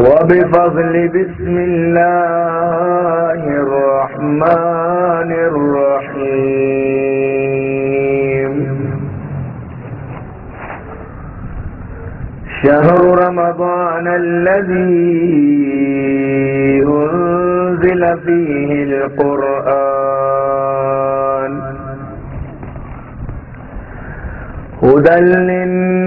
وبفضل بسم الله الرحمن الرحيم. شهر رمضان الذي أنزل فيه القرآن. هدى للناس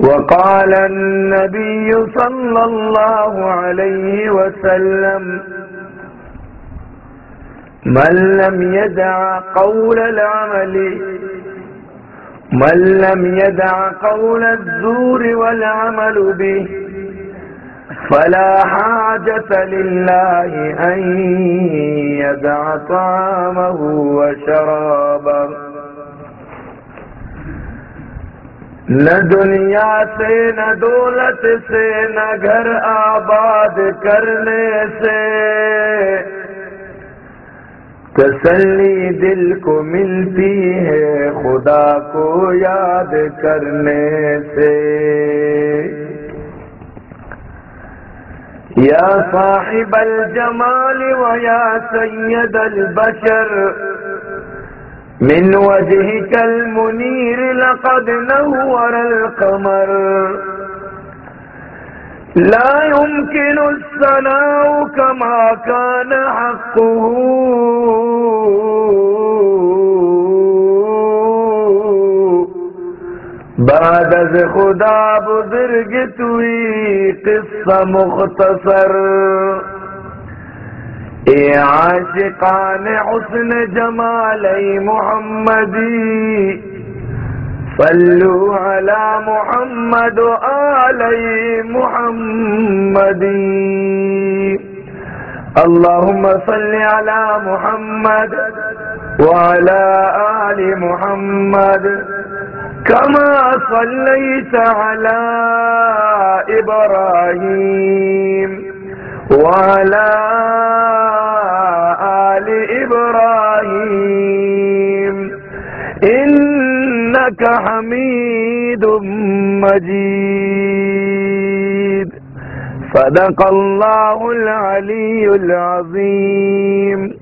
وقال النبي صلى الله عليه وسلم من لم يدع قول العمل من لم يدع قول الزور والعمل به فلا حاجة لله أن يدع طعامه وشرابه. نہ دنیا سے، نہ دولت سے، نہ گھر آباد کرنے سے۔ تسلی دل کو ملتی ہے خدا کو یاد کرنے سے۔ یا صاحب الجمال و یا سید البشر۔ من وجهك المنير لقد نور القمر. لا يمكن الثناء كما كان حقه. بعد از خدا بزرگ توی قصة مختصر. اے عاشقان حسن جمال محمدی صلو علی محمد و آلی محمدی اللهم صل على محمد وعلى آل محمد. كما صليت على إبراهيم وعلى آل إبراهيم إنك حميد مجيد. صدق الله العلي العظيم.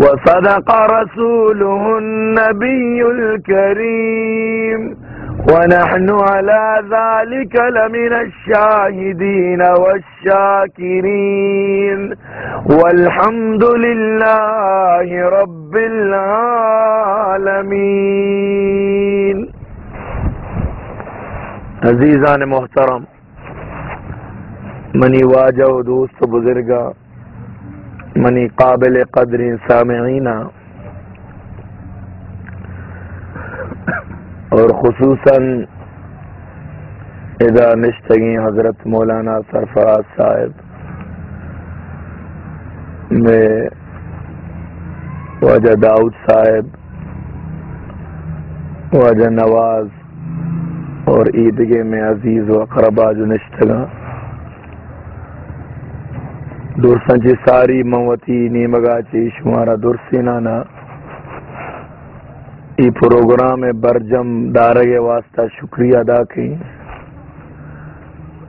وصدق رسوله النبي الكريم. ونحن على ذلك لمن الشاهدين والشاكرين. والحمد لله رب العالمين. عزیزان محترم، منی واجہ و دوست بزرگا منی قابل قدر سامعین اور خصوصاً ادا نشتگی حضرت مولانا سرفراز صاحب میں وجہ داؤد صاحب، وجہ نواز اور عیدگاہ میں عزیز و اقربا جو نشتگا درسن چی ساری موتی نیمگا چی شمارا درسی نانا ای پروگرام برجم دارگ واسطہ شکریہ ادا کی۔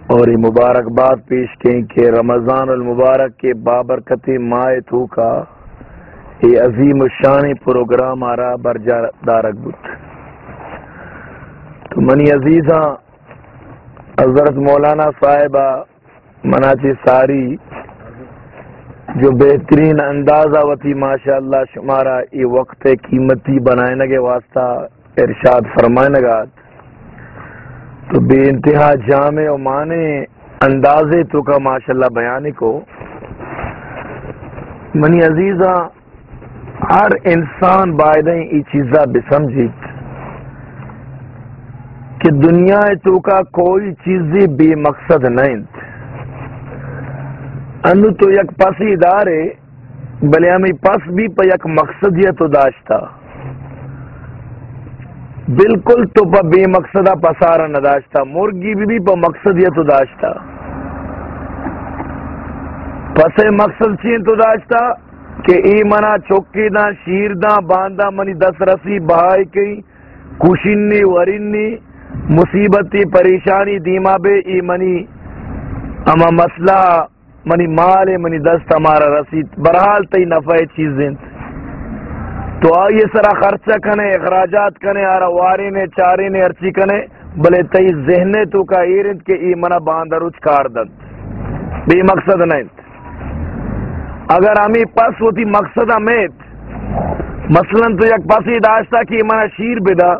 اور یہ مبارکباد پیش کی کہ رمضان المبارک کے بابرکت مائے تو کا یہ عظیم الشانی پروگرام آ رہا برجا دارک بت تو منی عزیزاں، حضرت مولانا صاحبہ مناچی ساری جو بہترین اندازہ وتی ماشاء اللہ شمارا، یہ وقت قیمتی بنائے کے واسطہ ارشاد فرمائے گا تو بے انتہا جامع و مانے اندازے تو کا ماشاء اللہ بیان کو۔ منی عزیزہ، ہر انسان بائدیں یہ چیزاں بے کہ دنیا تو کا کوئی چیز بے مقصد نہیں انو تو یک پسی دارے بلے ہمیں پس بھی پا یک مقصد یہ تو داشتا۔ بالکل تو پا بے مقصدہ پسارا نداشتا، مرگی بھی بھی پا مقصد یہ تو داشتا۔ پس مقصد چین تو داشتا کہ ای منا چوکی دا شیر دا باندہ منی دس رسی بہائی کی کشنی ورنی، مصیبتی، پریشانی، دیما بے ای منی اما مسئلہ منی مال، منی دست ہمارا رسید، برحال تی نفع چیزیں۔ تو آئیے سرا خرچہ کنے، اخراجات کنے آرہ واری نے چاری نے ارچی کنے، بلے تی ذہنے تو کا ایرند کے ای منا باندر اچ کار دند بھی مقصد نہیں اگر ہمیں پس ہوتی مقصد ہمیت، مثلا تو یک پسی داشتا کہ منا شیر بدا،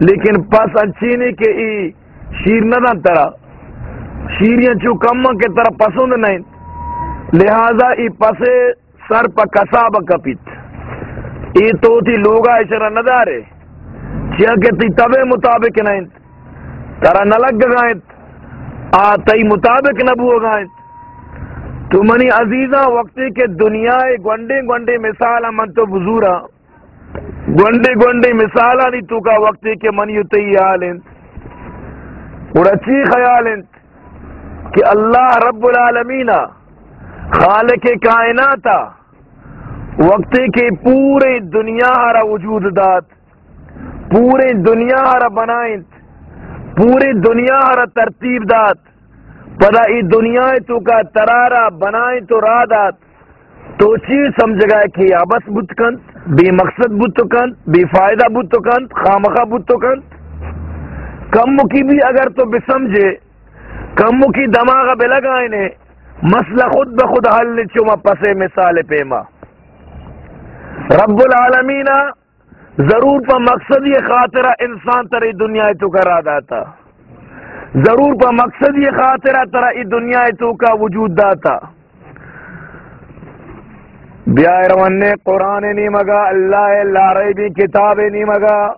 لیکن پس اچھی نہیں کہ ای شیر نہ دن ترا۔ شیریاں چو کم کے طرح پسند نہیں لہذا ای پسے سر پا کساب کپیت ای تو تھی لوگا اشرا ندارے۔ چیا کہ تی تبے مطابق نہیں ترا نلگ گائیں آ مطابق نبو گائیں تو منی عزیزہ وقتی کے دنیا گونڈے گونڈے مثال من تو بزورا۔ گونڈے گونڈے مثال نہیں تو کا وقتی کے منی تی حال اور اچھی خیال کہ اللہ رب العالمینہ خالق کائنات، وقت کے پورے دنیا ہرا وجود دات پورے دنیا ہرا بنائیں پوری دنیا ہرا ترتیب دات پدا ای دنیا تو کا ترارا بنائیں تو را دات تو چیز سمجھ گئے کہ آبس بت کنت بے مقصد بت کنت بے فائدہ بت کنت خامخا بت کنت کم کی بھی اگر تو بے سمجھے کم کی دماغ بے لگائیں مسئلہ خود بخود حل چما پسے مثال پیما۔ رب العالمین ضرور پا مقصد یہ خاطرہ انسان تر دنیا تو کرا داتا ضرور پا مقصد یہ خاطرہ تر دنیا تو کا وجود داتا۔ بیا روان قرآن نہیں مگا، اللہ لارے بھی کتاب نہیں مگا۔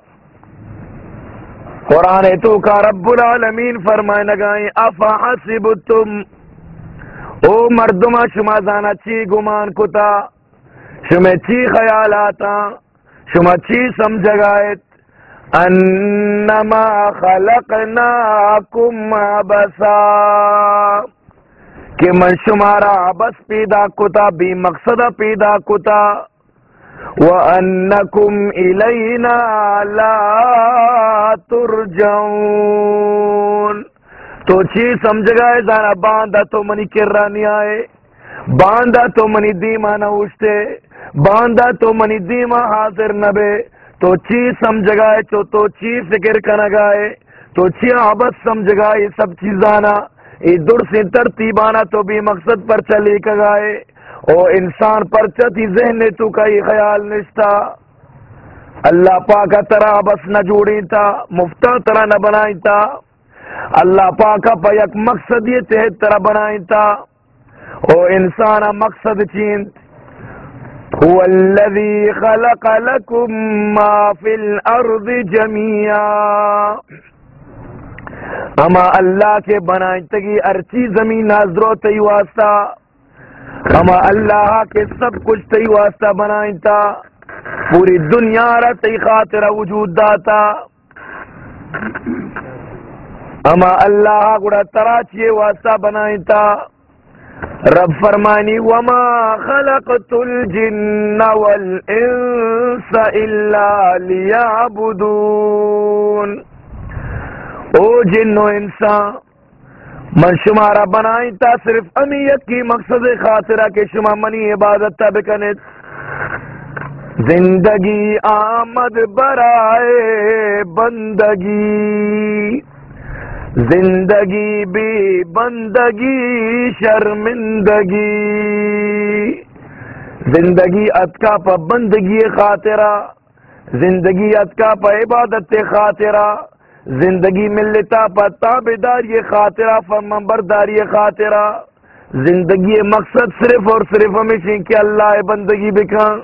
قرآن تو کا رب العالمین فرمائے نگائیں افا حسبتم او مردما شما زانا چی گمان کتا؟ شما چی خیالاتا؟ شما چی سمجھگائت انما خلقناکم عبسا۔ کہ من شمارا عبس پیدا کتا بھی مقصد پیدا کتا۔ وَأَنَّكُمْ إِلَيْنَا لَا تُرْجَعُونَ۔ تو چی سمجھ گئے دانا باندھا تو منی کرانی آئے باندھا تو منی دیما نہ اٹھتے باندھا تو منی دیما حاضر نہ بے۔ تو چی سمجھ گئے تو تو چی فکر کنا گئے تو چی عبد سمجھ گئے سب چیزانا۔ ای در سے ترتیبانا تو بھی مقصد پر چلی کا گئے او انسان پر چتی ذہن تو کا یہ خیال نشتا۔ اللہ پاکا ترہ بس نہ جوڑی تھا مفتہ طرح نہ بنائی تھا اللہ پاکا پا یک مقصد یہ تحت طرح بنائی تا او انسان مقصد چین۔ هو الذي خلق لكم ما في الارض جميعا اما اللہ کے بنائیں تگی ارچی زمین ناظرو تی واسطہ۔ اما اللہ کے سب کچھ تی واسطہ بنائیں تا پوری دنیا را تی خاطر وجود داتا۔ اما اللہ گڑا تراچیے واسطہ بنائیں تا رب فرمانی وما خلقت الجن والانس الا لیعبدون او جن و انسان، من شمارا بنائی تا صرف امیت کی مقصد خاطرہ کے شما منی عبادت تا بکنت زندگی آمد برائے بندگی۔ زندگی بھی بندگی، شرمندگی۔ زندگی اتکا پا بندگی خاطرہ، زندگی اتکا پا عبادت خاطرہ۔ زندگی ملتا پا تابداری خاطرہ فرمان برداری خاطرہ۔ زندگی مقصد صرف اور صرف ہمیشہ کہ اللہ بندگی بکا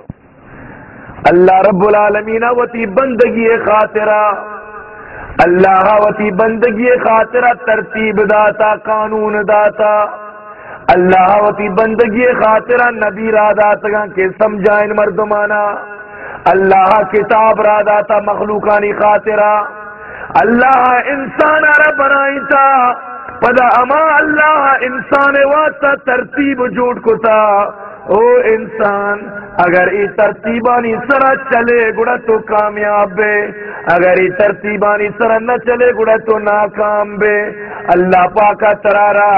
اللہ رب العالمین وتی بندگی خاطرہ۔ اللہ وتی بندگی خاطرہ ترتیب داتا، قانون داتا۔ اللہ وتی بندگی خاطرہ نبی را داتا کہ سمجھائن مردمانا۔ اللہ کتاب را داتا مخلوقانی خاطرہ۔ اللہ انسان را بنائی تا پدا اما اللہ انسان واسطہ ترتیب جوڑ کو تا او انسان، اگر ای ترتیبانی سرا چلے گڑا تو کامیاب بے، اگر ای ترتیبانی سرا نہ چلے گڑا تو ناکام بے۔ اللہ پاکا ترارا،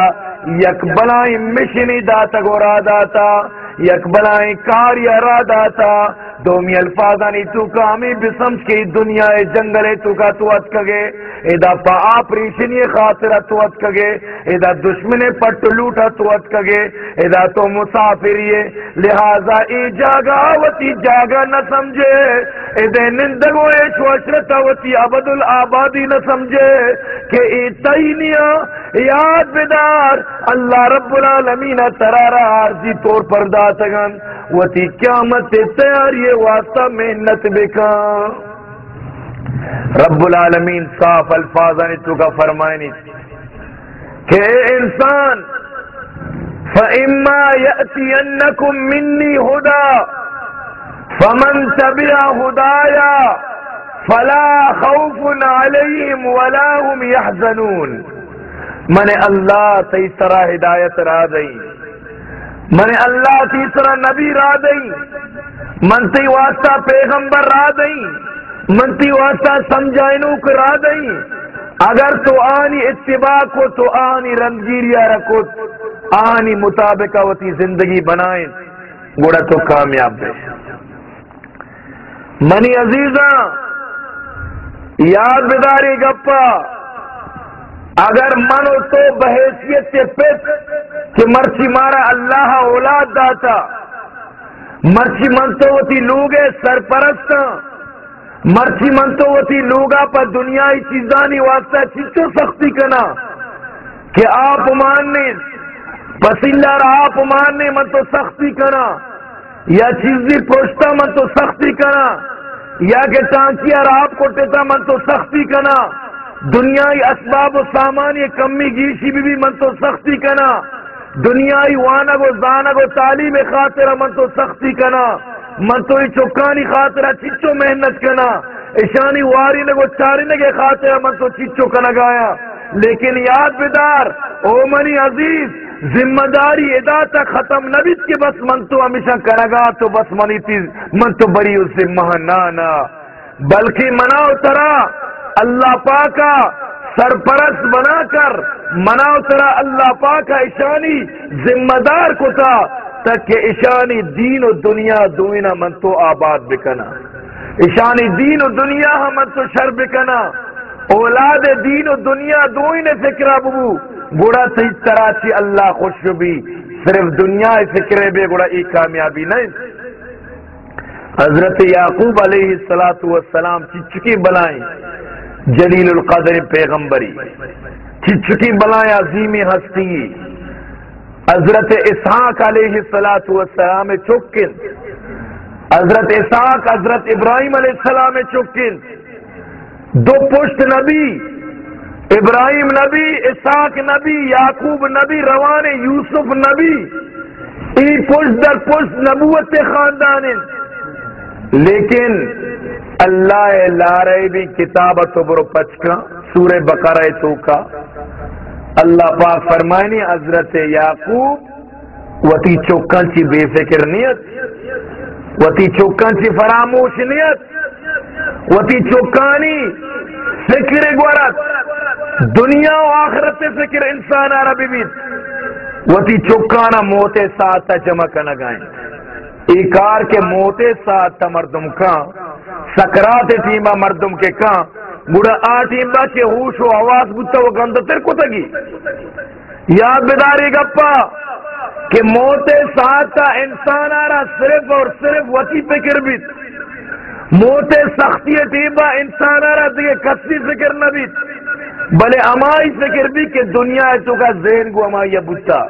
یک بلائیں مشنی داتا گورا داتا، یک بلائی کاری را داتا دومی الفاظانی تو کامی بسمس کی دنیا جنگل تو کا تو اتکگے ادا پا آپریشنی خاطر تو اتکگے ادا دشمن پٹ لوٹا تو اتکگے ادا تو مسافریے لہذا ای جاگا وتی جاگا نہ سمجھے ادے نندگو ایش وشرتا وتی عبد العبادی نہ سمجھے، کہ ای تینیا یاد بدار، اللہ رب العالمین ترارا عارضی طور پر داتگن، وتی قیامت تیاری واسطہ محنت بکا رب العالمین صاف الفاظ تو کا فرمائنی۔ کہ اے انسان، فَإِمَّا يَأْتِيَنَّكُم مِّنِّي هُدَى، فَمَن تَبِعَ هُدَايَا فَلَا خَوْفٌ عَلَيْهِمْ وَلَا هُمْ يَحْزَنُونَ۔ من اللہ تیسرا ہدایت را دئی۔ من اللہ تیسرا نبی را دئی۔ منتی واسطہ پیغمبر را دئی منتی واسطہ سمجھائنو کو را دئی اگر تو آنی اتباع کو تو آنی رنگیریا رکھو، آنی مطابق ہوتی زندگی بنائیں۔ گوڑا تو کامیاب دے۔ منی عزیزاں، یاد بداری گپا، اگر منو تو بحیثیت سے پت کہ مرچی مارا اللہ اولاد داتا۔ مرچی من تو ہوتی لوگے سرپرست۔ مرچی من تو ہوتی لوگا پر دنیای چیزانی واسطہ چیزوں سختی کنا۔ کہ آپ ماننے پسندہ آپ ماننے من تو سختی کنا۔ یا چیزی پوچھتا من تو سختی کنا۔ یا کہ ٹانکیا آپ کو ٹیتا من تو سختی کنا۔ دنیای اسباب و سامان یہ کمی گیشی بھی, بھی من تو سختی کنا۔ دنیای وانگ و زانگ و تعلیم خاطر من تو سختی کنا، من تو چکانی خاطر چچو محنت کنا۔ ایشانی واری نگو چاری نگے خاطر من تو چچو کنا گایا۔ لیکن یاد بدار، او منی عزیز، ذمہ داری ادا تک ختم نبیت کے بس من تو ہمیشہ کرگا تو بس منی تیز، من تو بری اس ذمہ نانا بلکہ مناؤ ترا، اللہ پاکا سرپرست بنا کر، مناؤ ترا اللہ پاکا ایشانی ذمہ دار کو تھا تک کہ ایشانی دین و دنیا دوئنا من تو آباد بکنا۔ ایشانی دین و دنیا من تو شر بکنا۔ اولاد دین و دنیا دوئنے فکرہ ببو۔ گوڑا صحیح طرح چی اللہ خوش بھی، صرف دنیا فکرے بے گوڑا ایک کامیابی نہیں۔ حضرت یعقوب علیہ السلام چچکی بلائیں جلیل القدر پیغمبری۔ چچکی بلائیں عظیم ہستی۔ حضرت اسحاق علیہ السلاۃ والسلام چکن۔ حضرت اسحاق، حضرت ابراہیم علیہ السلام چکن۔ دو پشت نبی، ابراہیم نبی، اسحاق نبی، یعقوب نبی، روان یوسف نبی۔ ای پشت در پشت نبوت خاندان لیکن اللہ لارے بھی کتاب تو برو پچکا سورہ بقرہ تو کا۔ اللہ پاک فرمائنی حضرت یعقوب، وتی چوکن چی بے فکر نیت، وتی چوکن چی فراموش نیت، وتی چوکانی فکر گورت۔ دنیا و آخرت فکر انسان عربی بیت۔ وتی چوکانا موتے ساتھ جمع کا گائیں۔ ایکار کے موتے ساتھ مردم کا سکرات ٹیما مردم کے کہاں گڑا آ ٹیما کے ہوش و آواز بتا وہ گند تیر کو تگی۔ یاد بیداری گپا کہ موتے ساتھ انسان آ رہا صرف اور صرف وتی فکر بھی موتے سختی ٹیما انسان آ رہا دیکھے کسی فکر نہ بھی بلے امائی فکر بھی کہ دنیا ہے تو کا ذہن کو امائی بچا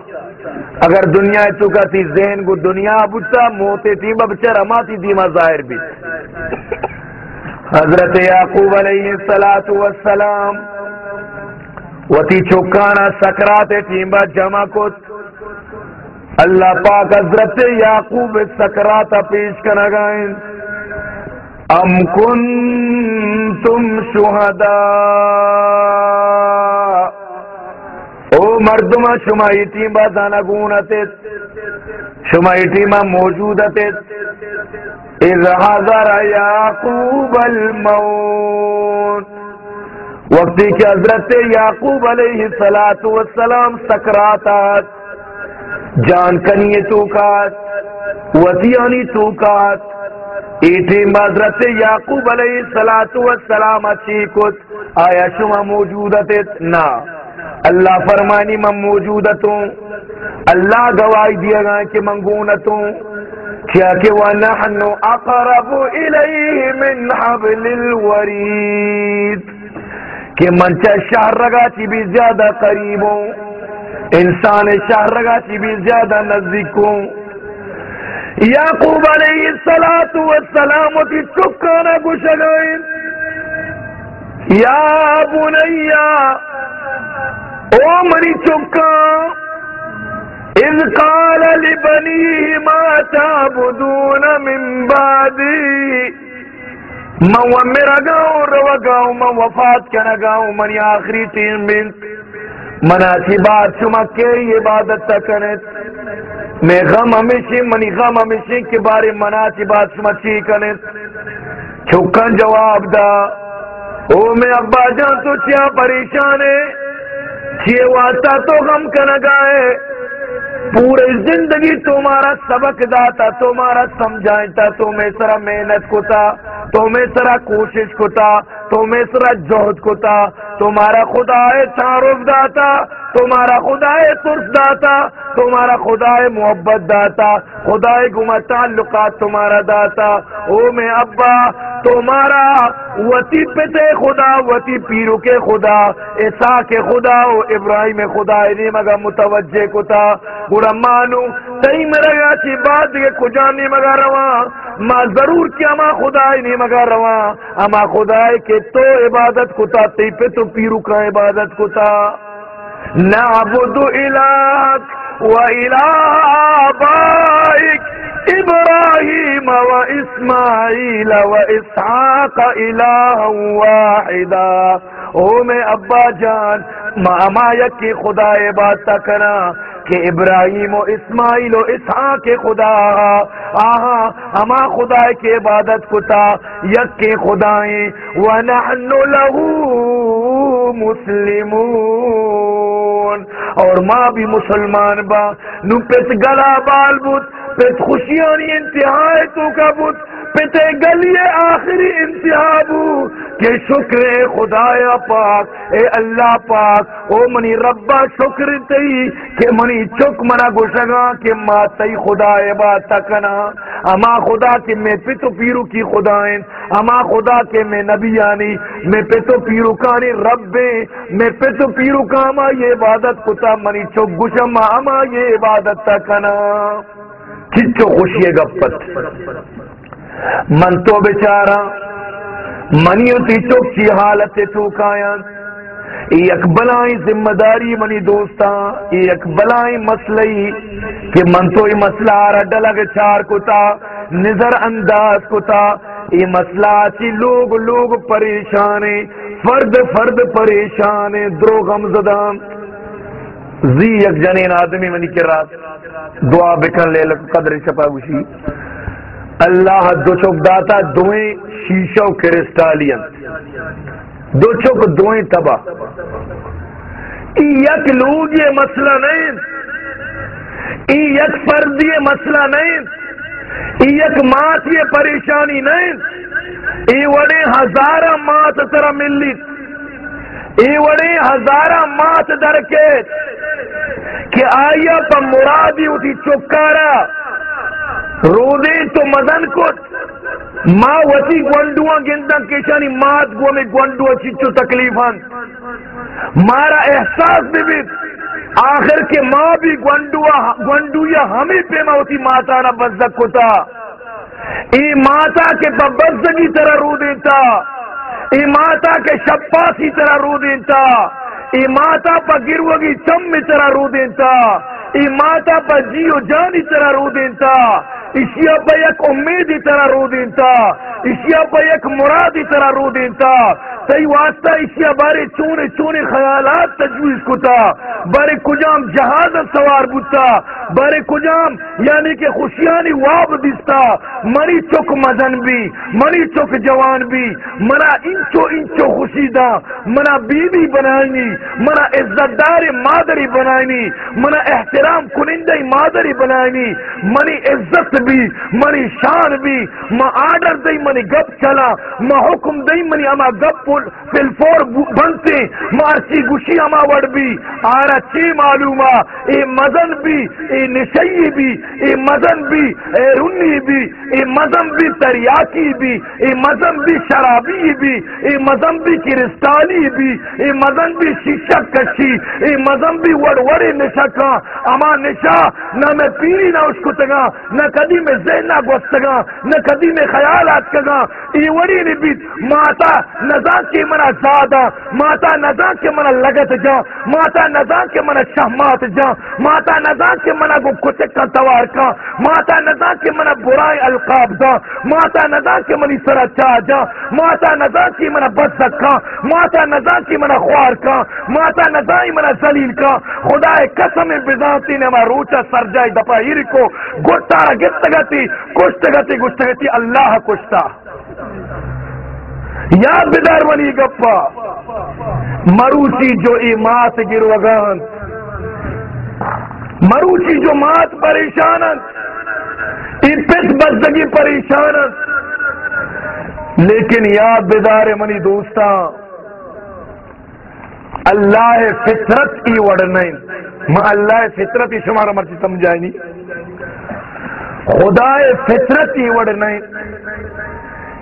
اگر دنیا ہے تو کا تھی ذہن کو دنیا بچا موتے ٹیما بچر اما تھی دیما ظاہر بھی۔ حضرت یعقوب علیہ السلام وتی چوکانا سکرات ٹیمبا جمع کو اللہ پاک حضرت یعقوب سکرات پیش کر گائیں ام کن تم شہدا او مردما شمائی ٹیمبا دانا گونت شمائی ٹیما موجود اذ حضر یعقوب الموت۔ وقتی کہ حضرت یعقوب علیہ السلام سکراتات، جان کنی توکات، وطیانی توکات۔ ایٹی حضرت یعقوب علیہ السلام اچھی کت، آیا شما موجودت نا۔ اللہ فرمانی من موجودتوں، اللہ گواہی دیا گا کہ منگونتوں کیا کہ وَنَحْنُ أَقْرَبُ إِلَيْهِ مِنْ حَبْلِ الْوَرِيدِ کہ منچہ شہر رگا چی بھی زیادہ قریب ہوں انسان شہر رگا چی بھی زیادہ نزدیک ہوں یعقوب علیہ السلام تی چکانا گشگائن یا بنیا او منی چکان اذ قال لبنيه ما تعبدون من بعدي من ومر گاؤں، رو گاؤں، من وفات کنا گاؤں من آخری تین بنت مناسبات شما کے عبادت تکنت میں غم ہمیشہ منی غم ہمیشہ کے بارے مناسبات شما چی کنت چھکن جواب دا۔ او میں ابا جان تو چیا پریشان ہے، چیئے واسطہ تو غم کنگا ہے۔ پورے زندگی تمہارا سبق داتا، تمہارا سمجھائتا، تمہیں سرا محنت کو تھا تمہیں سرا کوشش کو تھا تمہیں سرا جوہد کو تھا تمہارا خدا ہے تعارف داتا، تمہارا خدا ہے سرس داتا، تمہارا خدا ہے محبت داتا خدا گما تعلقات تمہارا داتا۔ او میں ابا، تمہارا وتی پتے خدا، وتی پیرو کے خدا ایسا کے خدا، او ابراہیم خدا نہیں مگا متوجہ کو تھا برا مانو تئی میرا گا چی بات کے کجا نہیں مگا روا؟ ماں ضرور کیا ماں خدا نہیں مگا روا؟ اما خدا کے تو عبادت کو تھا تی پہ تو پیرو کا عبادت کو تھا نعبد الہک و الہ بائک ابراہیم و اسماعیل و اسحاق الہ واحدا او میں ابا جان ماما کی خدا عبادت کرا۔ کہ ابراہیم و اسماعیل و اسحاق کے خدا، آہا، ہما خدا کے عبادت کتا، یک کے خدائیں، ونحن له مسلمون۔ اور ماں بھی مسلمان با، نو پیت گلا بال بوت پیت خوشیانی انتہائی تو کا بوت پتے گلی آخری انتہا بو، کہ شکر خدا پاک، اے اللہ پاک، او منی ربا شکر تی کہ منی چک منا گشگا کہ ما تی خدا بات کنا اما خدا کہ میں پتو پیرو کی خدائیں، اما خدا کہ میں نبی آنی میں پتو پیرو کانی رب میں پتو پیرو کا یہ عبادت کتا، منی چک گشم اما یہ عبادت کنا کچو خوشی گپت۔ من تو بیچارا منی تی چوکی حالت تو کایا یک بلائی ذمہ داری منی دوستا یک بلائی مسئلہی کہ من تو یہ مسئلہ آرہ ڈلگ چار کو تا نظر انداز کو تا یہ مسئلہ چی لوگ لوگ پریشانے فرد فرد پریشانے درو غم زدام زی یک جنین آدمی منی کے رات دعا بکن لے لک قدر چپا گوشی۔ اللہ دو چوک داتا دوئیں شیشہ و کرسٹالین۔ دو چوک دوئیں تباہ۔ یک لوگ یہ مسئلہ نہیں۔ یک فرد یہ مسئلہ نہیں۔ یک مات یہ پریشانی نہیں۔ ای وڑے ہزارہ مات ترہ ملی۔ ای وڑے ہزارہ مات درکیت کہ آیا پا مرادی اٹھی چکارا۔ رو تو مدن کت ماں وسی گونڈوا گندا کشانی مات گو میں گونڈوا چچو تکلیفان۔ مارا احساس بھی بھی۔ آخر کے ماں بھی گونڈوا گونڈویا ہمیں پیما ہوتی ماتا نہ بزدک کتا ای ماتا کے ببزگی طرح رو دیتا ای ماتا کے شپاسی طرح رو دیتا ای ماتا پا گروگی چم میں طرح رو دیتا ای ماتا پا جیو جانی طرح رو دیتا اشیا پا یک امیدی طرح رو دیتا اشیا پا یک مرادی طرح رو دیتا تی واسطہ اشیا بارے چونے چونے خیالات تجویز کتا بارے کجام جہاز سوار بوتا بارے کجام یعنی کہ خوشیانی واب دستا منی چک مدن بھی، منی چک جوان بھی۔ منا انچو انچو خوشی دا۔ منا بی بی بنائنی، منا عزت دار مادری بنائنی۔ منا احترام کنندہ مادری بنائنی۔ منی عزت بھی، منی شان بھی، ما آرڈر دئی منی گپ چلا، ما حکم دئی منی اما گپ فل فور بنتے مارچی گشی اما وڑ بھی، آرا چی معلوما، اے مزن بھی، اے نشئی بھی، اے مزن بھی، اے رنی بھی، اے مزن بھی تریاکی بھی، اے مزن بھی شرابی بھی، اے مزن بھی کرسٹالی بھی، اے مزن بھی شیشک کشی، اے مزن بھی وڑ وڑے نشکا اما نشا نہ میں پیری نہ اس کو تگا نہ کدی میں ذہن گوستگا نہ کدی میں خیالات کگا ای وڑی نی بیت ماتا نزا کے منا زادا ماتا نزا کے منا لگت جا، ماتا نزا کے منا شہمات جا، ماتا نزا کے منا گو کتک کا توار کا، ماتا نزا کے منا برائی القاب دا، ماتا نزا کے منی سرا چا جا، ماتا نزا کی منا بد کا، ماتا نزا کی منا خوار کا، ماتا نزا منا زلیل کا۔ خدا قسم بذاتی نے ما روچا سر جائے دپا ہیر کو گٹا گتگتی کشتگتی گشتگتی اللہ کشتا۔ یاد بیدار منی گپا، مروچی جو ای مات گروگان۔ مروچی جو مات پریشانت ای پس بزدگی پریشانت لیکن یاد بیدار منی دوستا اللہ فطرت کی وڑ نہیں میں اللہ فطرت ہی شمارا مرچی سمجھائیں نہیں خدا فطرت کی وڑ نہیں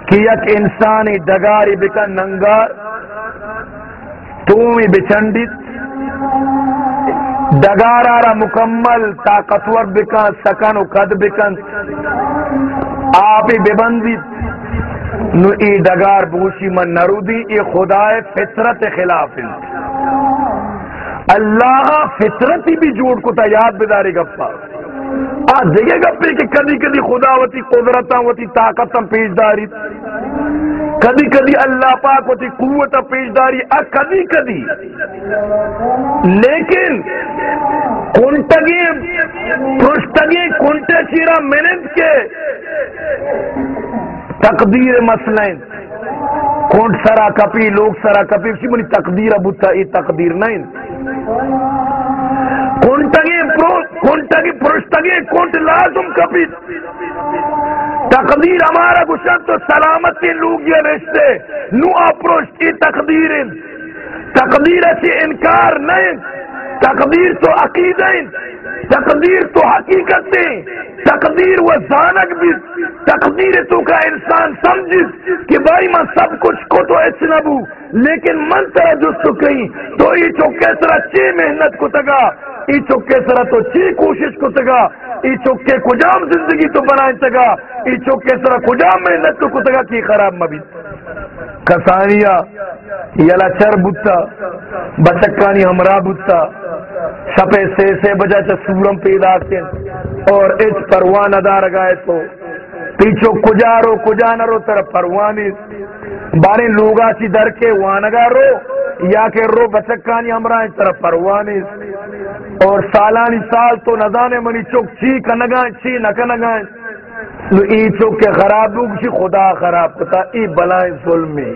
کہ یک انسانی ڈگاری بکا ننگار، تومی بچنڈت ڈگارارا مکمل طاقتور بکا، سکن و قد بکن آپی ببندت نو ای ڈگار بوشی من نرودی، ای خدا فطرت خلاف اللہ فطرتی بھی جوڑ کو تا یاد بداری گپا آج جگہ پہ کہ کدی کدی خدا وتی قدرت وتی طاقت پیش داری۔ کدی کدی اللہ پاک وتی قوت پیش داری۔ آ، کدی کدی۔ لیکن کنٹگی پرشتگی کنٹے چیرا منت کے تقدیر مسئلہ کونٹ سرا کپی، لوگ سرا کپی، اسی منی تقدیر ابوتا ای تقدیر نہیں کونٹگی کونٹگی پرشتگی کونٹ لازم کپی۔ تقدیر ہمارا گشن تو سلامتی لوگ یہ رشتے۔ نو اپروش ای تقدیر۔ تقدیر اسی انکار نہیں تقدیر تو عقید تقدیر تو حقیقت تقدیر و زانک بھی، تقدیر تو کا انسان سمجھ کہ بھائی میں سب کچھ کو تو اچنبو لیکن من طرح جس تو کہیں تو یہ چوکے سرا چی محنت کو تگا، ای چوکے سرا تو چی کوشش کو تگا، ای چوکے کجام زندگی تو بنائیں تگا، ای چوکے سرا کجام محنت تو کو تگا کی خراب مبی کسانیا یلا چر بوتا، بچکانی ہمراہ بوتا سپے سے سے بجا چا سورم پیدا کن اور اس پروان ادا رگائے تو پیچھو کجارو کجانرو تر پروانی۔ بارے لوگا چی در کے وانگا رو، یا کہ رو بچکانی ہمراہ طرف پروانی۔ اور سالانی سال تو نزانے منی چوک چی کا نگائیں چی نہ نگائیں نو ای چوک کے خراب لوگ چی خدا خراب کتا ای بلائیں ظلمی۔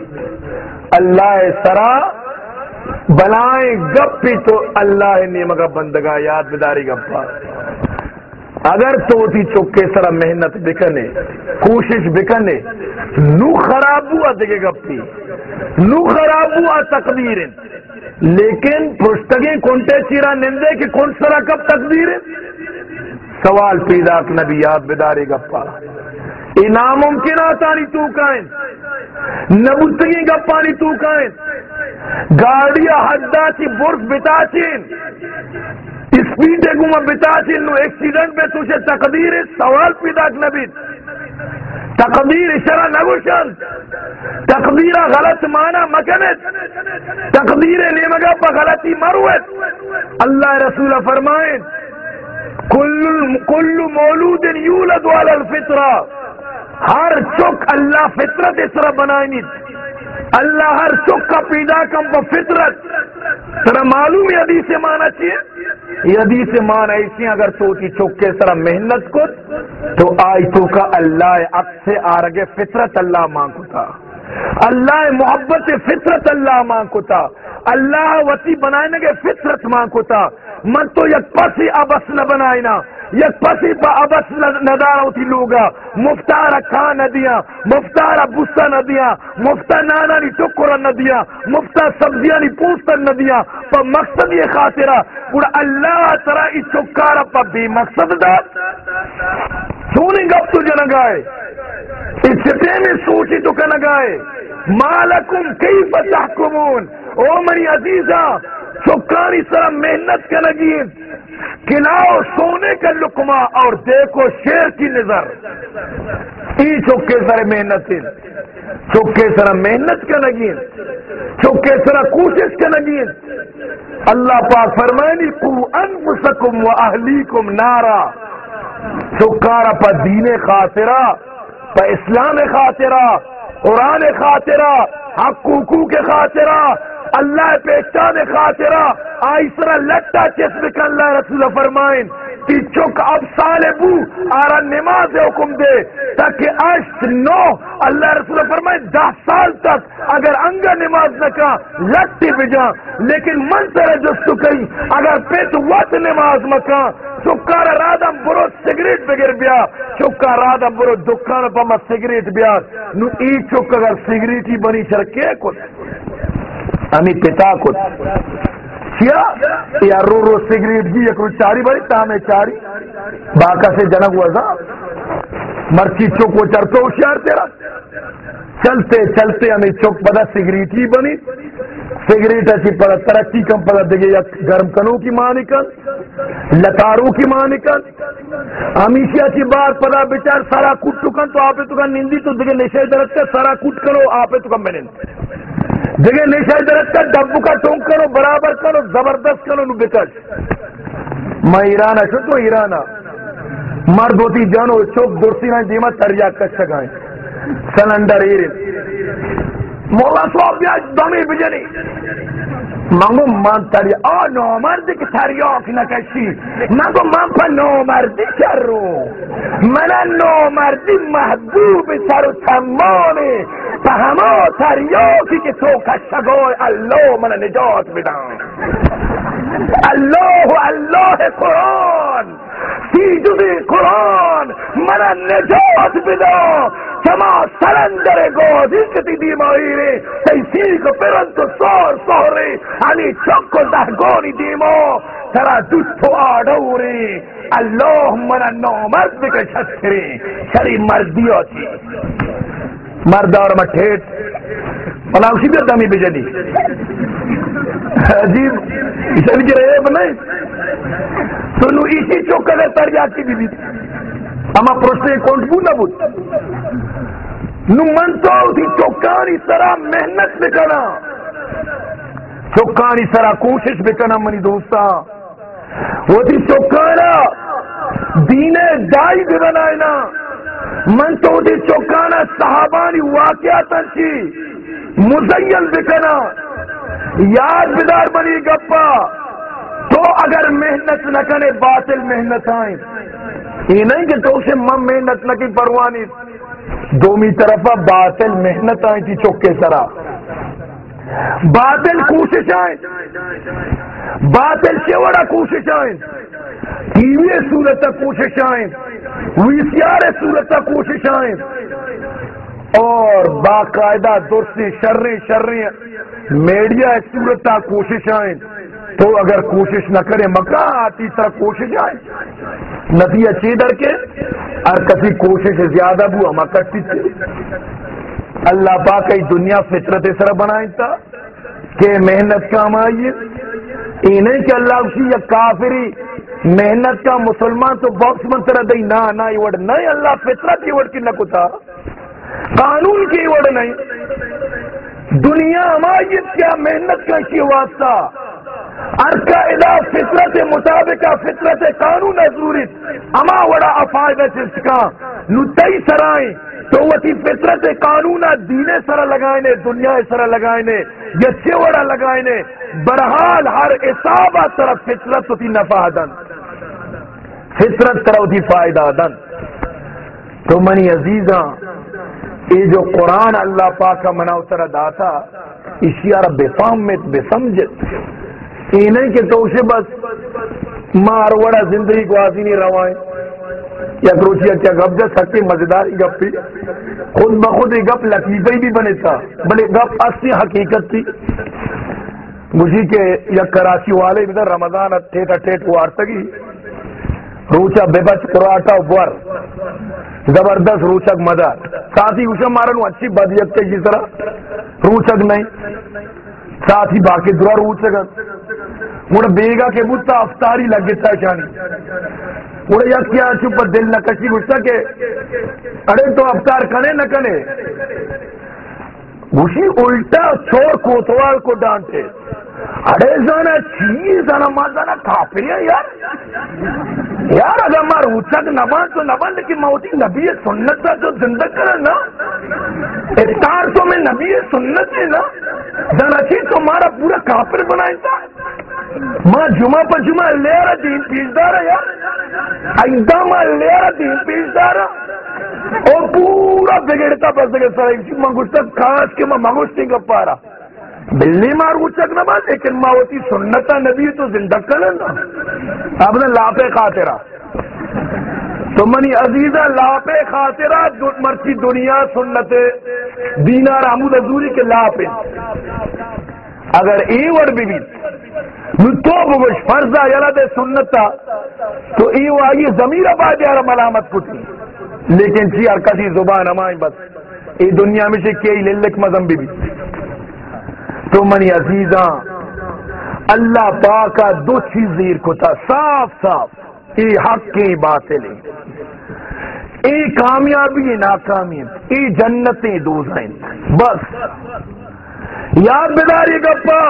اللہ سرا بلائیں گپی تو اللہ نیمگا بندگا یاد بداری گپا اگر تو تھی چوکے سرا محنت بکنے، کوشش بکنے، نو خراب ہوا دگے گپی، نو خراب ہوا تقدیر۔ لیکن پرستگی کونٹے چیرا نندے کہ کون سرا کب تقدیر؟ سوال پیدا نبی یاد بداری گپا انام ممکن آتا تو کائن نبوتگی گپا نہیں تو کائن گاڑیاں حدہ چی برف بتا چین۔ اسپیڈ گما بتا چین۔ نو ایکسیڈنٹ میں تجھے تقدیر سوال پیدا نبی۔ تقدیر شرع نگوشن۔ تقدیر غلط مانا مکنت تقدیر نیمگا پا غلطی مروت اللہ رسول فرمائیں، کل مولود یولد والا الفطرہ۔ ہر چک اللہ فطرت اس طرح بنائیں اللہ ہر چک کا پیدا کم پا فطرت. سر معلوم ہے حدیث مانا چاہیے یہ سے مان ایسی اگر تو کی چک کے طرح محنت کو تو آئی تو کا اللہ اب سے آرگے فطرت اللہ مانگو تھا اللہ محبت فطرت اللہ مانگو تھا اللہ وسیع بنائنے کے فطرت مانگو تھا من تو یک پسی ابس نہ بنائنا یک پسی با ابس ندار ہوتی لوگا مفتارا کھا ندیاں مفتارا بسا ندیاں مفتا نانا نی ٹکر ندیاں مفتا سبزیاں نی پوستا ندیاں پا مقصد یہ خاطرہ، پورا اللہ ترا اس چکارا پا بے مقصد دا سونی گپ تو جنگائے۔ اس میں سوچی تو کنگائے مالکم کیف تحکمون؟ او منی عزیزہ چکانی سر محنت کا لگی کلاؤ سونے کا لکما اور دیکھو شیر کی نظر۔ ای چوکے سر محنت چوکے سر محنت کا لگی چوکے سر کوشش کا لگی۔ اللہ پاک فرمائنی کو انفسکم و اہلیکم نارا۔ چکارا پا دین خاطرہ۔ اسلام خاطرہ قرآن خاطرہ حقوقو کے خاطرہ اللہ پہچان خاطرہ آئسرا لٹا چسم کا اللہ رسول فرمائن کہ چک اب سال بو، آرا نماز حکم دے، تاکہ اشت نو، اللہ رسول فرمائن دہ سال تک اگر انگا نماز نہ کا لٹی بجا لیکن من سر جستو کئی اگر پیت وقت نماز مکا چکار رادم برو سگریٹ بگر بیا۔ چکا رادم برو دکان پا ما سگریٹ بیا۔ نو ای چک اگر سگریٹی بنی شرکے کن؟ امی پتا کو کیا؟ یا رو رو سگریٹ جی ایک چاری بڑی تامے چاری. باقا سے جنگ ہوا تھا. مرچی چوک وہ چرتو ہوشیار تیرا. چلتے چلتے ہمیں چوک پدا سگریٹ ہی بنی. سگریٹ اچھی پدا ترقی کم پدا دگے، یا گرم کنو کی مانکن لتارو کی مانکن ہمیشہ اچھی بار پدا بیچار سارا کٹ چکن تو آپ تو کا نندی تو دگے نشے درد سارا کٹ کرو، آپ تو کا میں جگہ نشا درخت کا ڈبو کا ٹونک کرو، برابر کرو، زبردست کرو نو بکش۔ میں ایران چھو تو ایران مرد ہوتی جانو، چوک درسی نہ دیما، تریا کش سکائیں سلنڈر ایرن مولا صاحب، بیا دمی بجنی۔ من من تری آ نامردی که تریاک نکشی. من گو من پا نامردی کرو من نامردی محبوب سر و تمامه پا هما تریاکی که تو کشگای الله من نجات بدم الله الله قرآن. سی قرآن. منم نجات بده شما سلندر گودی کتی دیماییری تیسیگ برند و سار سوری علی چک و دهگانی دیما. ترا دوست و آدوری. الله من نامرد بکر چتری چری مردیاتی مردار مٹھیٹ ملا اسی بھی دمی بجنی. عجیب. اسے بھی رہے بنائے سنو اسی چوکر تر جاتی بھی بی اما پروشنے کونٹ بو نہ بود تھی چوکانی سرا محنت بکنا. چوکانی سرا کوشش بکنا منی دوستا. وہ تھی چوکانا دین دائی بھی بنائنا من تو دی چوکانا صحابانی واقعات چی مزین بکنا. یاد بدار بنی گپا. تو تو اگر محنت نہ کرے، باطل محنت آئیں یہ نہیں کہ تو اسے مم محنت نہ کی پروانی دومی طرف باطل محنت آئیں تھی چوکے سرا۔ باطل کوشش آئیں باطل چوڑا کوشش آئیں ٹی وی صورت کوشش آئیں وی سی آر صورت کوشش آئیں اور باقاعدہ درست شرری شرری میڈیا صورت کوشش آئیں تو اگر کوشش نہ کرے مکہ آتی طرح کوشش آئے ندی اچھی در کے؟ اور کسی کوشش زیادہ بھی ہم کرتی تھی اللہ پاک دنیا فطرت سر بنائی تھا کہ محنت کام آئیے۔ یہ نہیں کہ اللہ اسی یا کافری محنت کا مسلمان تو باکس منتر دئی، نہ نہ ایوڑ نہیں اللہ فطرت ایوڑ کی نہ کتا۔ قانون کی ایوڑ نہیں۔ دنیا ہماری کیا محنت کا کی واسطہ ارکا فطرت مطابق فطرت قانون ضروری۔ اما وڑا افائد کا نئی سرائیں۔ تو وتی فطرت قانون دین سر لگائے دنیا سر لگائے یچے وڑا لگائے برحال ہر حساب طرف فطرت ہوتی نفع دن۔ فطرت طرف ہوتی فائدہ دن۔ تو منی عزیزاں یہ جو قرآن اللہ پاک کا منا اتر داتا اشیار بے فام بے سمجھ یہ نہیں کہ تو اسے بس مار وڑا زندگی کو آسی نہیں روائیں یا کروچیا کیا گپ جا سکتے، مزیدار گپ تھی۔ خود بخود یہ گپ لطیفہ بھی بنے تھا، بلے گپ اصلی حقیقت تھی۔ مجھے کہ یا کراچی والے ادھر رمضان ٹھیٹ اٹھیٹ وار سکی روچا بے بچ کراٹا ور۔ زبردست روچک مدار ساتھ ہی اسے مارن اچھی بدیت کے جس طرح. روچک نہیں. ساتھ ہی باقی درا روچک ہوں بیگا کے بتا افطاری لگے تھا شانی. ہوں یا کیا چپ دل نہ کشی گھس سکے ارے تو افطار کنے نہ کنے. گھسی الٹا چور کوتوال کو ڈانٹے. ارے زانا چیز زانا ماں زانا کافر یار یار اگر ماں روچک نبان تو نبان لیکن موتی نبی سنت کا جو زندہ کرنا نا افطار تو میں نبی سنت ہے نا زانا چیز تو مارا پورا کافر بنائے تھا ماں جمعہ پر جمعہ لے رہا دین پیش دارا یار ایدہ ماں لے رہا دین پیش دارا اور پورا بگڑتا بس دگڑ سر ایک ماں گشتا کھاس کے ماں مانگوشتی کا پارا بلی مار گچک نہ لیکن ماں ہوتی سنتا نبی تو زندہ کرے نا۔ اب نے لاپے خاطرہ۔ تو منی عزیزہ لاپے خاطرہ مرچی دنیا سنت دینا رامود ازوری کے لاپے۔ اگر ای ور بھی تو بگوش فرضا یلا دے سنتا تو ای وہ آئی زمیر آباد یار ملامت کتی۔ لیکن چی ہر کسی زبان ہمائیں بس۔ ای دنیا میں سے کئی للک مزم بھی بھی۔ تو منی عزیزاں، اللہ پاکا دو چیز دیر کو تھا صاف صاف، ای حق کی باطل ای کامیابی ناکامی، ای جنتیں دو دوزیں بس۔ یاد بداری گپا،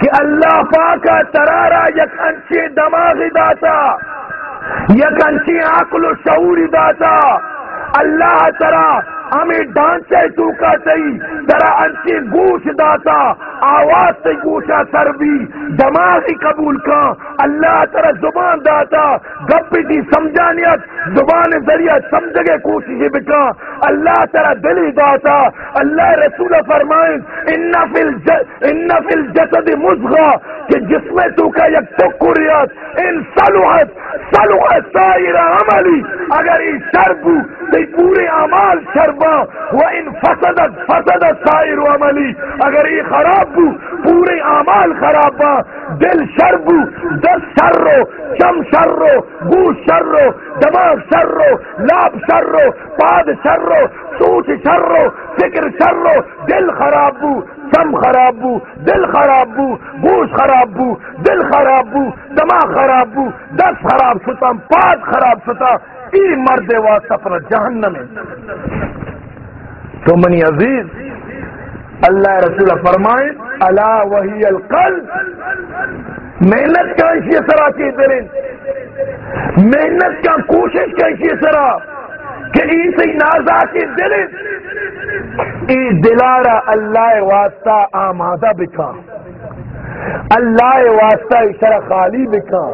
کہ اللہ پاک ترارا یک انچی دماغی داتا، یک انچی عقل و شعوری داتا۔ اللہ ترا ہمیں ڈانچے تو کا سی ترا انچی گوش داتا آواز سے گوشا سر بھی دماغی قبول کا اللہ ترا زبان داتا گپی تھی سمجھانیت زبان ذریعہ سمجھ گے کوشش بکا اللہ ترا دلی داتا۔ اللہ رسول فرمائیں ان فی الجسد مزغا کہ جس میں تو کا یک تکریت ان صلوحت صلوحت سائر عملی۔ اگر یہ شرب تو پورے اعمال شربا وہ ان فسدت فسدت سائر عملی۔ اگر یہ خراب بو پورے اعمال خراب دل شربو دس شرو چم شرو گو شرو دماغ شرو لاب شرو پاد شرو سوچ شرو فکر شرو دل خراب بو، چم خراب بو، دل خراب بو گوش خراب بو، دل خراب بو، دماغ خراب بو دس خراب ستا پاد خراب ستا ای مرد واسطہ پر جہنم تو منی عزیز اللہ رسول فرمائے اللہ وہی القلب. محنت کا اسی طرح کی دل محنت کا کوشش کا اسی طرح کہ ایسی نازا کی دل ای دلارا اللہ واسطہ آمادہ بکھا۔ اللہ واسطہ اشارہ خالی بکا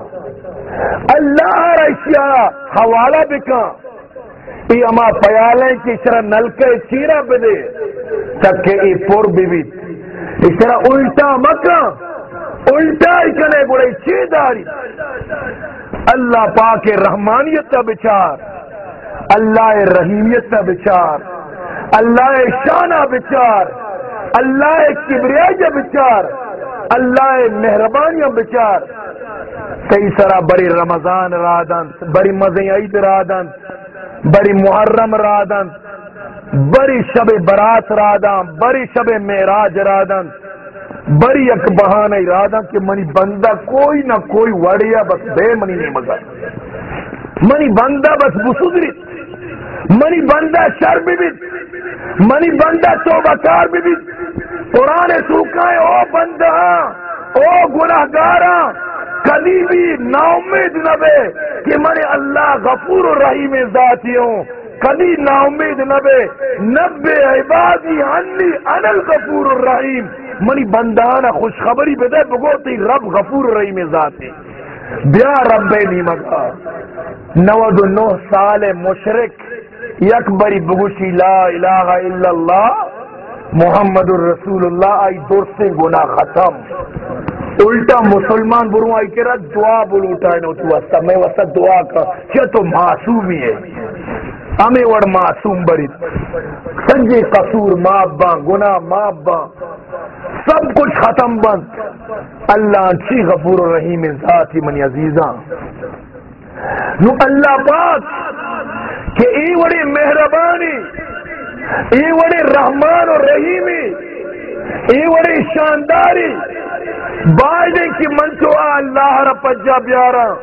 اللہ اشیاء حوالہ بکا ای اما پیالیں کی اشارہ نلکے چیرہ بدے تک کہ ای پور بیویت اشارہ الٹا مکہ الٹا اکنے بڑے چی داری اللہ پاک رحمانیت کا بچار، اللہ رحیمیت کا بچار، اللہ شانہ بچار، اللہ کبریائی بچار، اللہ مہربانی بچار۔ کئی سرا بڑی رمضان رادن بڑی مزے عید رادن بڑی محرم رادن بڑی شب برات رادن بڑی شب معراج رادن بڑی یک بہان ارادہ کہ منی بندہ کوئی نہ کوئی وڑیا بس بے منی نہیں مگر منی بندہ بس بسدری، منی بندہ شر بھی بھی، منی بندہ تو بکار بھی بھی۔ قرآن سوکھائے، او بندہ، او گناہ گارا کبھی بھی نا نہ بے کہ منی اللہ غفور الرحیم ذاتی ہوں۔ کبھی نا امید نہ بے۔ نبے عبادی انی انل غفور الرحیم۔ منی بندانا خوشخبری بدے بگوتی رب غفور رہی میں ذاتی بیا رب نی مگا نود نو سال مشرک یک بری بگوشی لا الہ الا اللہ، محمد الرسول اللہ، آئی دور سے گناہ ختم۔ الٹا مسلمان برو آئی کرا دعا بول اٹھائے تو وستا میں وستا دعا کا کیا تو معصومی ہے ہمیں وڑ معصوم بری سنجے قصور ماں باں گناہ ماں باں سب کچھ ختم بند اللہ اچھی غفور الرحیم ذات ہی منی عزیزاں نو اللہ پاک کہ ای وڑی مہربانی ای وڑی رحمان و رحیمی ای شانداری بائی کی منچو اللہ رپجا بیارا۔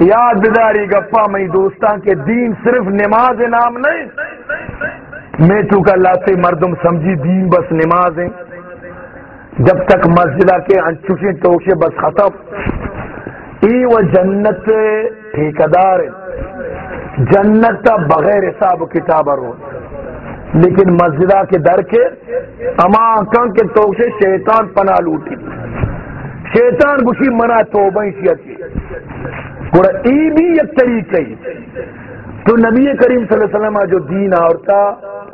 یاد بداری گپا میں دوستان کے دین صرف نماز نام نہیں۔ میں تو اللہ سے مردم سمجھی دین بس نماز ہیں جب تک مسجدہ کے انچوشی توشے بس ختم۔ ای و جنت ٹھیکدار جنت کا بغیر حساب کتاب رو۔ لیکن مسجدہ کے در کے اما کن کے توشے شیطان پناہ لوٹی۔ شیطان گشی منا توبہ سی گوڑا ای بھی یک طریقہ تو نبی کریم صلی اللہ علیہ وسلم جو دین آورتا،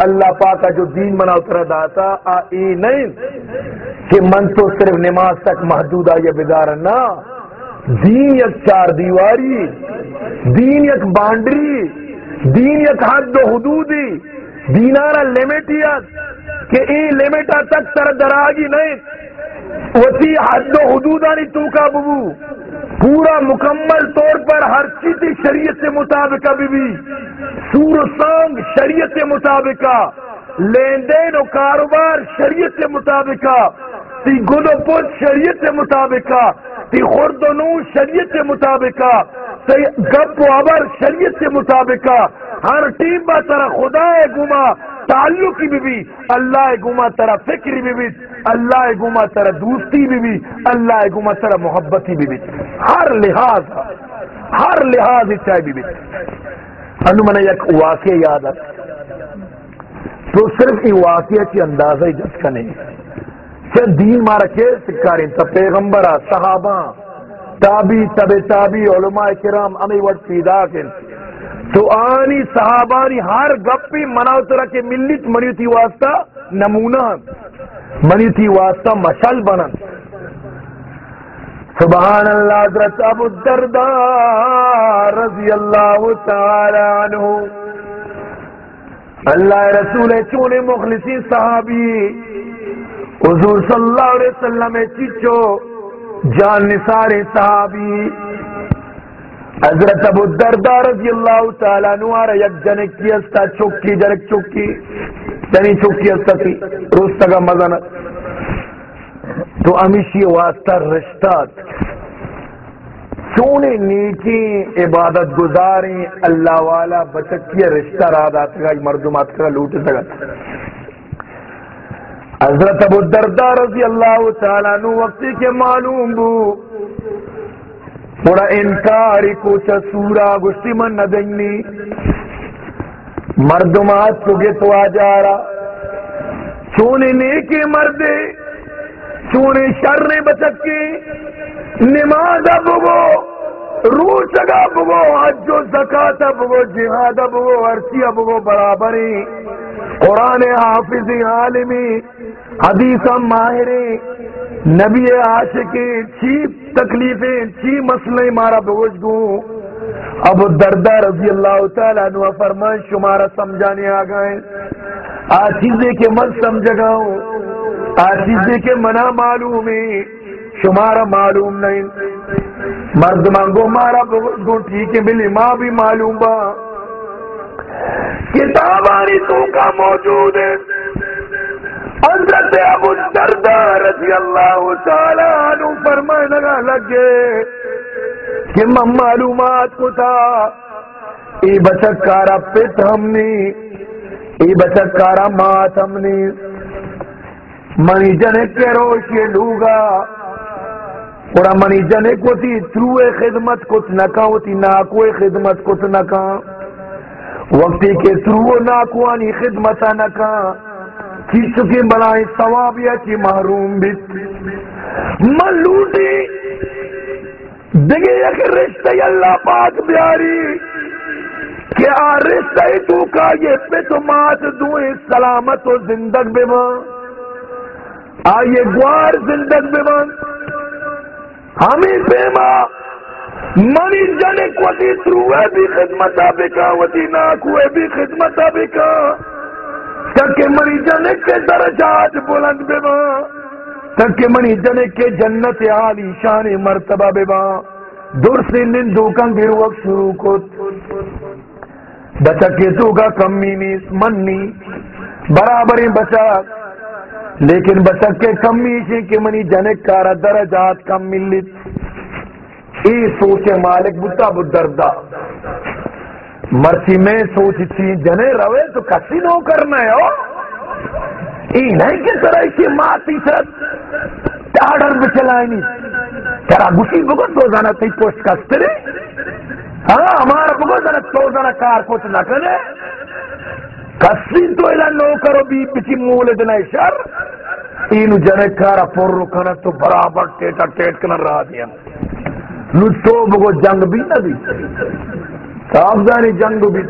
اللہ پاک کا جو دین منا اترا داتا، آ نہیں کہ من تو صرف نماز تک محدود آئیے بیدار نہ۔ دین یک چار دیواری، دین یک بانڈری، دین یک حد و حدودی۔ دینارا لیمیٹیت کہ ای لیمیٹا تک سر دراگی نہیں۔ وسی حد و حدودانی تو کا ببو۔ پورا مکمل طور پر ہر چیز شریعت سے مطابقہ بھی بھی سور سانگ شریعت سے مطابقہ۔ لین دین و کاروبار شریعت سے مطابقہ۔ تی و پت شریعت کے مطابق تی خرد و شریعت کے مطابق گپ و ابر شریعت کے مطابق ہر ٹیم با طرح خدا گما، تعلق بھی بھی، اللہ گما طرح فکری بھی بھی، اللہ گما طرح دوستی بھی بھی، اللہ گما طرح محبتی بھی بھی۔ ہر لحاظ ہر لحاظ اچھا چاہے بھی بھی۔ انو من یک واقع یاد ہے۔ تو صرف یہ واقعہ کی اندازہ ہی جس کا نہیں۔ چند دین مارا کے سکارین تا پیغمبرہ، صحابہ تابی تب تابی علماء کرام، امی وٹ پیدا کن۔ تو آنی صحابانی ہر گپی مناو ترہ کے ملیت منیتی واسطہ نمونہ منیتی واسطہ مشل بنن۔ سبحان اللہ، حضرت ابو الدرداء رضی اللہ تعالی عنہ۔ اللہ رسول چونے مخلصی صحابی۔ حضور صلی اللہ علیہ وسلم چیچو جان نثار صحابی۔ حضرت ابو الدرداء رضی اللہ تعالیٰ نوارا یک جنک کی استا چوکی جنک چوکی، جنی چوکی استا تھی روستا کا مزنہ تو امیشی واسطہ رشتات چونے نیکی، عبادت گزاریں، اللہ والا بچکی رشتہ رادات کا مردمات کا لوٹ سکتا حضرت ابو الدرداء رضی اللہ تعالیٰ نو وقتی کے معلوم بو۔ بڑا انکاری کوچا سورا گشتی من ندنگنی مردمات چگے تو آ جا رہا۔ چونے نیکے مردے چونے شر نے بچکی نماز بگو روچگا بگو حج و زکات بگو جہاد بگو ارچی بگو برابری۔ قرآن حافظ عالمی، حدیث ماہری نبی عاشقی چھی تکلیفیں چھی مسئلے مارا بگوش گوں اب دردہ رضی اللہ تعالیٰ عنہ فرمان شمارا سمجھانے آ گئے۔ آج چیزیں کے من سمجھ گاؤں آج چیزیں کے منا معلوم ہے شمارا معلوم نہیں۔ مرد مانگو مارا بگوش گوں ٹھیک ہے ملی ماں بھی معلوم با۔ کتاب آنی تو کا موجود ہے۔ حضرت ابو دردہ رضی اللہ تعالیٰ عنہ فرمائے لگا لگے کہ من معلومات کو تھا۔ ای بچکارا پت ہم نی۔ ای بچکارا مات ہم نی۔ منی جنے کے روش یہ لوگا۔ اور منی جنے کو تھی، تروے خدمت کچھ نکا ہوتی ناکوے خدمت کچھ نکا وقتی کے ترو ناکوانی خدمت نکا کی چکی بڑائی ثواب یا کی محروم بیت من لوٹی یک رشتہ اللہ پاک بیاری، کہ آ رشتہ تو کا یہ پہ تو مات دوئے سلامت و زندگ بے ماں۔ آئیے گوار زندگ بے ماں۔ ہمیں بے ماں۔ منی جنے کو تروے بھی خدمت بکا وتی ناکوے بھی خدمت بکا تاکہ منی جنے کے درجات بلند بے ماں تاکہ منی جنے کے جنت عالی شان مرتبہ بے ماں دور سے نندو کن گھر وقت شروع کو بچا کے تو کا کمی نیس، منی۔ برابر بچا لیکن بچا کے کمی سے کہ منی جنے کارا درجات کم ملت۔ ای سوچ مالک بتا بدردا مرسی میں سوچ تھی، جنے روے تو کسی نو کرنا ہے، ہو۔ ای نہیں کہ طرح کی ماں تیسرت ٹاڑر بچلائیں نہیں ترا گوشی بگو دو زانا تی پوسٹ کسترے ہاں ہمارا بگو زانا تو زانا کار کچھ نہ کرے۔ کسی تو ایلا نو کرو، بی پچی مولد نہیں شر۔ اینو جنے کارا پر رکھنا تو برابر ٹیٹا ٹیٹ کنا رہا دیا۔ نو تو بگو جنگ بھی نہ دی. صاحبزانی جنگ بھی.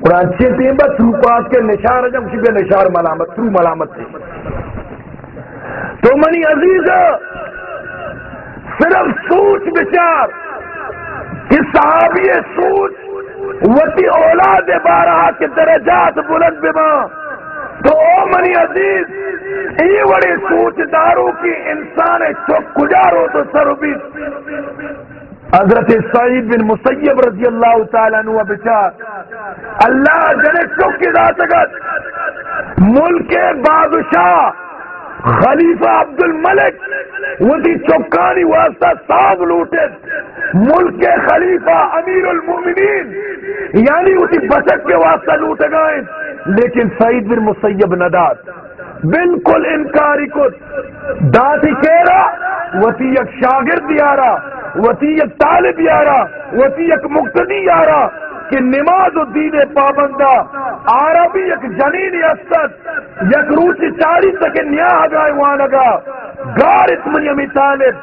قرآن چھ تیم با ترو کے نشار جم کسی بے نشار ملامت، ترو ملامت تھی. تو منی عزیز، صرف سوچ بچار، کہ صحابی سوچ وتی اولاد بارہ کے درجات بلند بما تو او منی عزیز، ای بڑی سوچ دارو کی انسان چک گزارو تو سر بھی حضرت سعید بن مسیب رضی اللہ تعالیٰ عنہ بچار اللہ جنے چک کی ذات ملک بادشاہ۔ خلیفہ عبد الملک وہ دی چوکانی واسطہ ساگ لوٹے، ملک کے خلیفہ امیر المومنین یعنی اسی بچت کے واسطہ لوٹ گئے۔ لیکن سعید بن مسیب نداد، بالکل انکاری کت داتی کہرا وتی یک شاگرد یارا وتی یک طالب یارا وتی یک مقتدی یارا کہ نماز و دین پابندہ، عربی یک جنین استد یک روچ چاری تک نیا گائے وہاں لگا۔ گار اتمنی امی طالب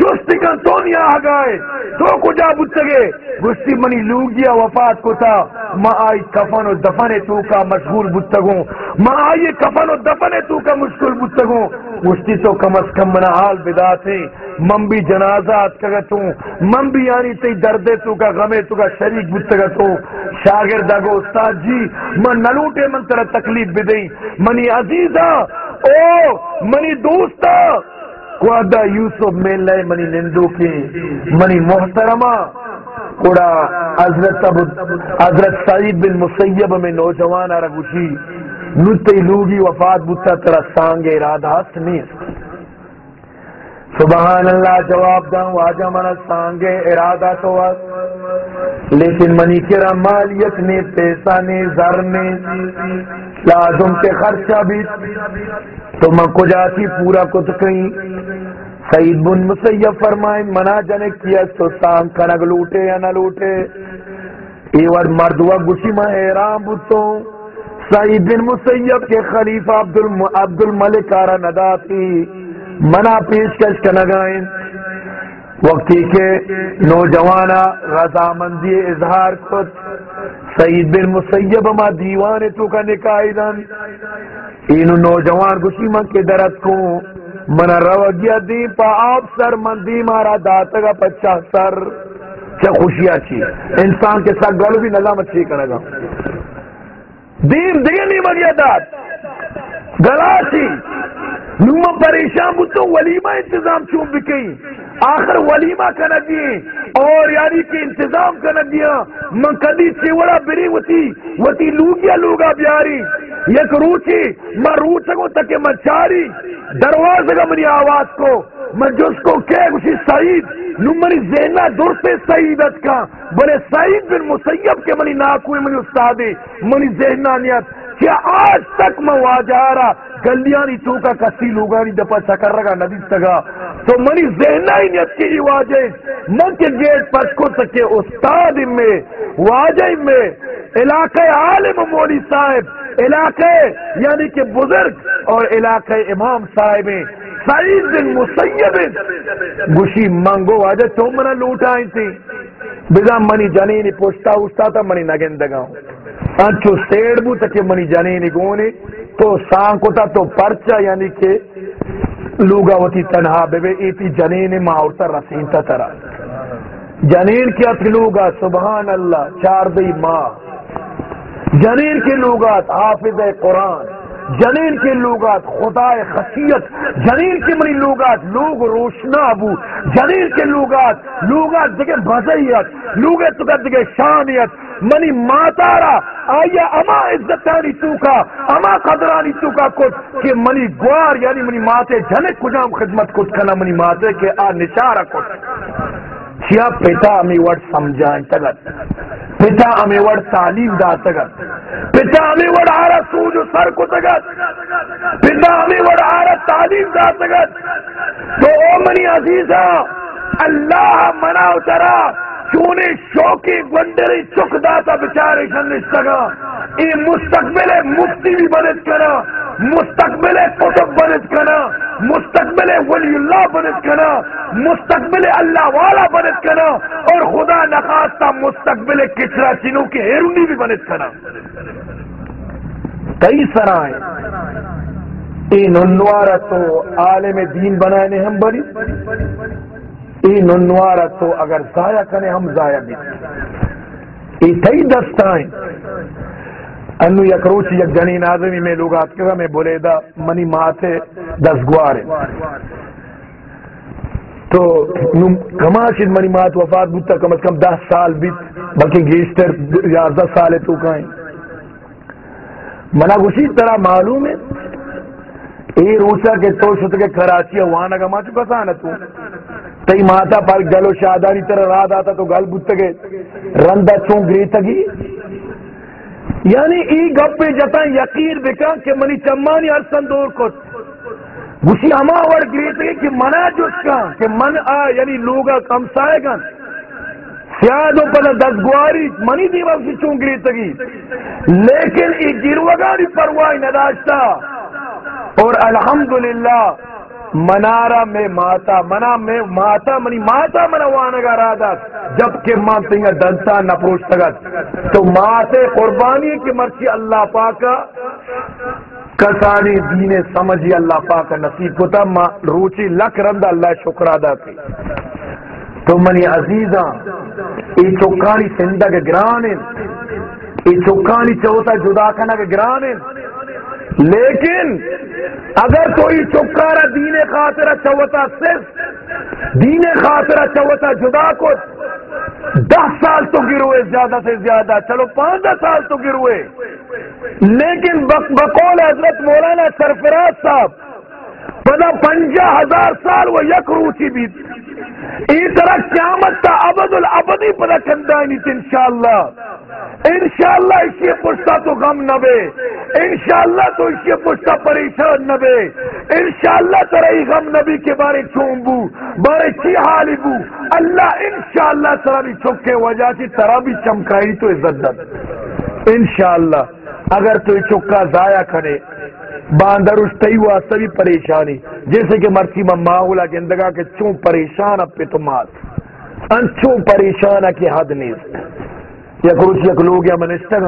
جستی کن تو نیا گائے تو کجا بچگے؟ گستی منی لوگیا وفات کو تھا ما آئی کفن و دفن تو کا مشغول بچگوں۔ ما آئی کفن و دفن تو کا مشغول بچگوں۔ گستی تو کم از کم منا حال بدا تھے من بھی جنازات کا تو، من بھی یعنی تی دردے تو، کا غمے تو، کا شریک بچگا تو۔ شاگرد اگو استاد جی من نلوٹے من ترہ تکلیف بدئی منی عزیزہ، او، منی دوستا کودا یوسف میں لے، منی نندو کی، منی محترمہ۔ کوڑا حضرت ابو، حضرت سعید بن مسیب میں نوجوان آرہ گوشی۔ نتی لوگی وفات بتا، ترہ سانگے ارادہ سنیس سبحان اللہ جواب دوں واجہ من سانگے، ارادہ تو لیکن منی کرا مالیت نے پیسہ نے زر نے لازم کے خرچہ بھی. تو من کو جاتی پورا کت کہیں سعید بن مسیب فرمائیں منا جنے کیا تو سانگ کنگ لوٹے یا نہ لوٹے. ایوار مردوا گوشی میں حیران بتوں سعید بن مسیب کے خلیفہ عبد الملک آرا ندا تھی. منا پیشکش کا نگائیں وقتی کے نوجوانا رضامندی اظہار خود سعید بن مسیب ما دیوان تو کا نکاح دن۔ اینو نوجوان گشی من کے درد کو من رو گیا دی پا آپ سر من دی مارا داتگا پچا سر۔ کیا خوشی اچھی انسان کے ساتھ گلو بھی نظام اچھی کرے گا دین دیگه نیمه داد گلاسی نوما پریشان بودتو ولیمہ انتظام چون بکی. آخر ولیمہ کنا دیئے. اور یعنی کہ انتظام کنا دیا من کدی چیوڑا بری وتی. وتی لوگیا لوگا بیاری. یک روچی. من روچگو تک من چاری. دروازے گا منی آواز کو. من جس کو کہ اسی سعید. نو منی ذہنہ درست سعیدت کا. بلے سعید بن مسیب کے منی ناکوی منی استادی. منی ذہنانیت کیا آج تک میں واجارا گلیانی چوکا کسی لوگانی دپا چکر رگا ندی سگا۔ تو منی ذہنائی نیت کی واجہ۔ من کے گیٹ پس کو سکے استاد میں، واجہ میں۔ علاقہ عالم مولی صاحب، علاقے یعنی کہ بزرگ اور علاقہ امام صاحب سعید بن مسیب گوشی منگو واجہ، تو منا لوٹائی تھی۔ بزا منی جنینی پوچھتا اوچتا تھا منی نگندگاں انچو سیڑ بو تک منی جنینی گونی، تو سانکو تا تو پرچا یعنی کہ لوگا وتی تنہا بے بے ایتی جنین ماورتا رسین تا ترا۔ جنین کی ات لوگا، سبحان اللہ، چار دی ماں جنین کے لوگات حافظ قرآن۔ جنین کے لوگات خدا خصیت جنین کے منی لوگات لوگ روشنا ابو جنین کے لوگات لوگات جگہ بزیت لوگ تو جگہ شانیت۔ منی ماتارا، آیا اما عزتانی توکا، اما قدرانی توکا کچھ کہ منی گوار یعنی منی ماتے جنک کجام خدمت کچھ کنا منی ماتے کہ آ نشارہ کچھ کیا پتا امی وڑ سمجھائیں تگت؟ پتا ہمیں وڑ تعلیم دا تگت. پتا ہمیں وڑ آرہ سوج و سر کو تگت. پتا ہمیں وڑ آرہ تعلیم دا تگت. تو او منی عزیزہ، اللہ مناو ترا چونے شوقی گنڈری چک داتا بچارے شنشتگا ای مستقبل مفتی بھی بنت کرا مستقبل قطب بنت کرا مستقبل ولی اللہ بنت کرا مستقبل اللہ والا بنت کرا اور خدا نخواستہ مستقبل کچرا چینوں کے ہیرونی بھی بنت کرا کئی سرائیں ای ننوارا تو عالم دین بنانے ہم بری ای ننوارا تو اگر ضائع کریں، ہم ضائع بھی ای کئی دستائیں انو یک روچی، یک جنین آدمی میں لوگ آت کرا، میں بولے دا منی ماتے دس گوارے۔ تو کماشید منی مات وفات بودتا کم از کم دس سال بیت، بلکہ گیشتر یازدہ سال تو کائیں۔ منا گوشی طرح معلوم ہے ای روچا کے تو شد کے کراچی وانا گما چکا تھا نا تو۔ تی ماتا پر گلو شادانی طرح راد آتا تو گل بودتا گے رندہ چون گری تگی یعنی ای گپ پہ جتا یقین بکا کہ منی چمانی ہر سندور کو گوشی ہما وڑ گری تگی کہ منا جس کا، کہ من آ یعنی لوگا کم سائے گا۔ سیادوں پر دس گواری، منی دیوا سے چون گری تگی لیکن ای گروگانی پروائی نداشتا اور الحمدللہ منارا میں ماتا منا میں ماتا منی ماتا منا وانگا رادت جبکہ ماں تنگا دنتا نپروش تگت۔ تو ماتے قربانی کی مرچی اللہ پاکا۔ کسانی دین سمجھی اللہ پاکا نصیب کو تا روچی لک رند اللہ شکر ادا کی۔ تو منی عزیزاں، ای چوکانی سندگ گرانن ای چوکانی چوتا جدا کنا گرانن لیکن اگر کوئی چکارا دین خاطر چوتا صرف دین خاطر چوتا جدا کو دس سال تو گروئے، زیادہ سے زیادہ، چلو پانچ سال تو گروئے۔ لیکن بقول حضرت مولانا سرفراز صاحب پدا پنجا ہزار سال وہ یک روچی بھی اس طرح قیامت تا ابد الابدی پدا کندائنی تھی انشاءاللہ. انشاءاللہ اسی پشتا تو غم نہ بے. انشاءاللہ تو اسی پشتا پریشان نہ بے. انشاءاللہ ترائی غم نبی کے بارے چون بو. بارے چی حالی بو. اللہ انشاءاللہ ترا بھی چھکے وجہ چی ترا بھی چمکائی تو عزت دت انشاءاللہ. اگر تو یہ چکا ضائع کرے باندر اس تئی ہوا سبھی پریشانی، جیسے کہ مرسی میں ماحولا کے اندگا کے چوں پریشان اب پہ تمات انچوں پریشان کی حد نہیں۔ یا کچھ یک لوگ یا منسٹر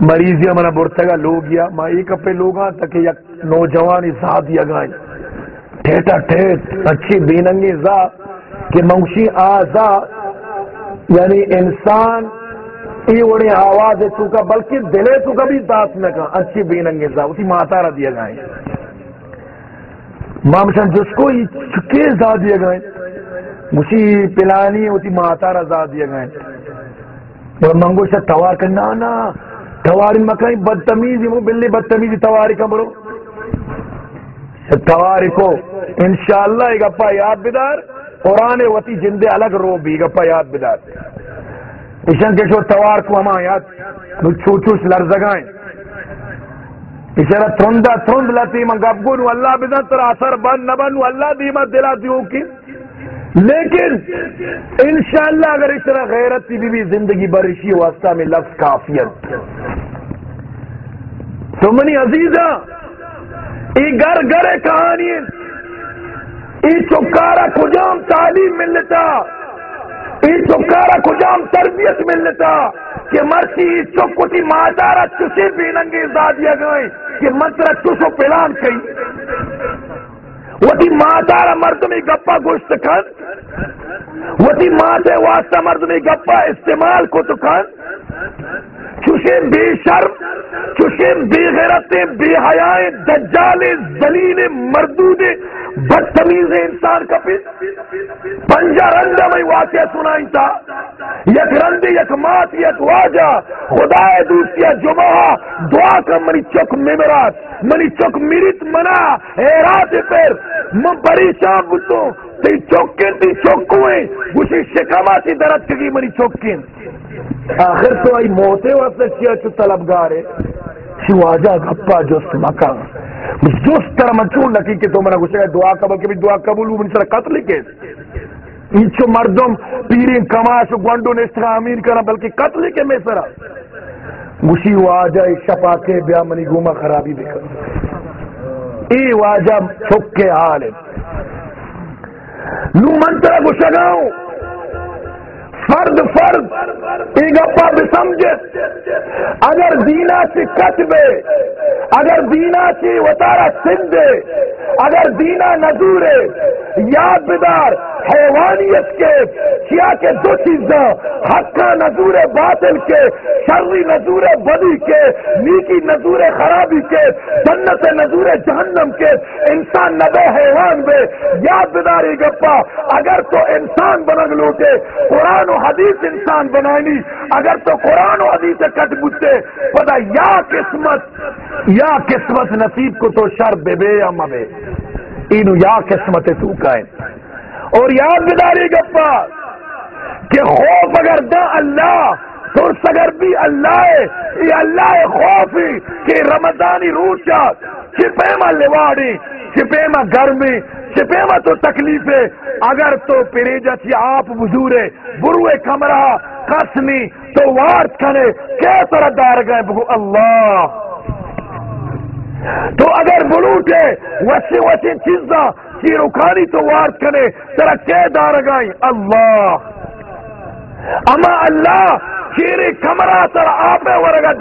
مریض یا منا برتگا لوگ یا ماں ایک اپنے لوگ تک یک نوجوان ذات یا گائیں۔ ٹھیٹا ٹھیٹ، اچھی بیننگی ذات، کہ منشی آزا یعنی انسان ای وڑی آواز تو کا، بلکہ دلے تو کا بھی دات میں کہا اچھی بیننگی ذات، اسی ماتا رہ دیا گائیں مامشان جس کو یہ چکے ذات دیا گائیں مجھے پلانی، اسی ماتا رہ ذات دیا گائیں اور منگو شاید توار کرنا نا تواری مکائی بدتمیزی مو بلی بدتمیزی تواری کا برو تواری کو انشاءاللہ ایک اپا یاد بدار، قرآن وتی جندے الگ رو بھی ایک اپا یاد بدار۔ اشن کے شو توار کو ہما یاد نو چوچوش لرزگائیں۔ اشارہ ترندہ ترند لتی من گبگو نو اللہ بدن تر اثر بند نبن نو اللہ دیما دلا دیو کی۔ لیکن انشاءاللہ اگر اس طرح غیرت کی بھی زندگی برشی واسطہ میں لفظ کافیت تو منی عزیزہ، ای گر گر کہانی، ای چکارا کجام تعلیم ملتا، ای چکارا کجام تربیت ملتا کہ مرسی چکتی مادارا چسے بھی ننگے زادیا گئے کہ منترہ چسو پلان کئی۔ وتی ماتارا مرد میں گپا گوشت کن وتی ماتے واسطہ مرد میں گپا استعمال کو تو کن چوشے بے شرم چوشے بے غیرت بے حیائیں دجال زلیل مردود بدتمیز انسان کا پنجا رنجا میں واقعہ سنائی تھا۔ یک رند یک مات، یک واجہ۔ خدا دوسیا جمعہ۔ دعا کا منی چک ممرات منی چک میرت منا۔ حیرات پر من پریشان بتوں تی چوکیں تی چوکویں گوشی شکما تی درد کگی منی چوکیں آخر تو آئی موتے واسطے کیا چو طلبگار ہے شو آجا گپا جست مکان. جست طرح منچون لکی کہ تو منا گوشے دعا قبل کے دعا قبول من سر قتل کے انچو مردم پیرین کماش گوندو نشتہ امین کرنا بلکہ قتل کے میں سرا. گوشی واجا شپا کے بیا منی گوما خرابی بکر ای واجا چھک کے حال ہے. نو منترہ گوشگاؤں فرد فرد ایگپا بسمجھے اگر دینا سے کتبے اگر دینا سے وطارہ سندے اگر دینا نظورے یاد بدار حیوانیت کے، کیا کے دو چیزاں حق نظور باطل کے، شرری نظور بدی کے، نیکی نظور خرابی کے، جنت نظور جہنم کے، انسان نبے حیوان بے۔ یاد بداری گپا، اگر تو انسان بنگ لوٹے، قرآن و حدیث انسان بنائنی اگر تو قرآن و حدیث کٹ بجتے پتا یا قسمت یا قسمت نصیب کو تو شر بے بے یا مبے اینو یا قسمت تو کائن۔ اور یاد بداری گپا، کہ خوف اگر دا اللہ ترس اگر بھی اللہ ہے یہ اللہ خوف ہی کہ رمضانی روچا چھپے ما لواڑی، چھپے ما گرمی چھپے ما تو تکلیفے اگر تو پریجا تھی آپ بزورے بروے کمرہ، قسمی تو وارت کھنے کیسا دار گئے بگو اللہ؟ تو اگر بلوٹے وسی وسی چیزاں کی رکھانی تو وار کرے ترا کے دار گائی اللہ۔ اما اللہ چیری کمرہ ترا آپ ورگا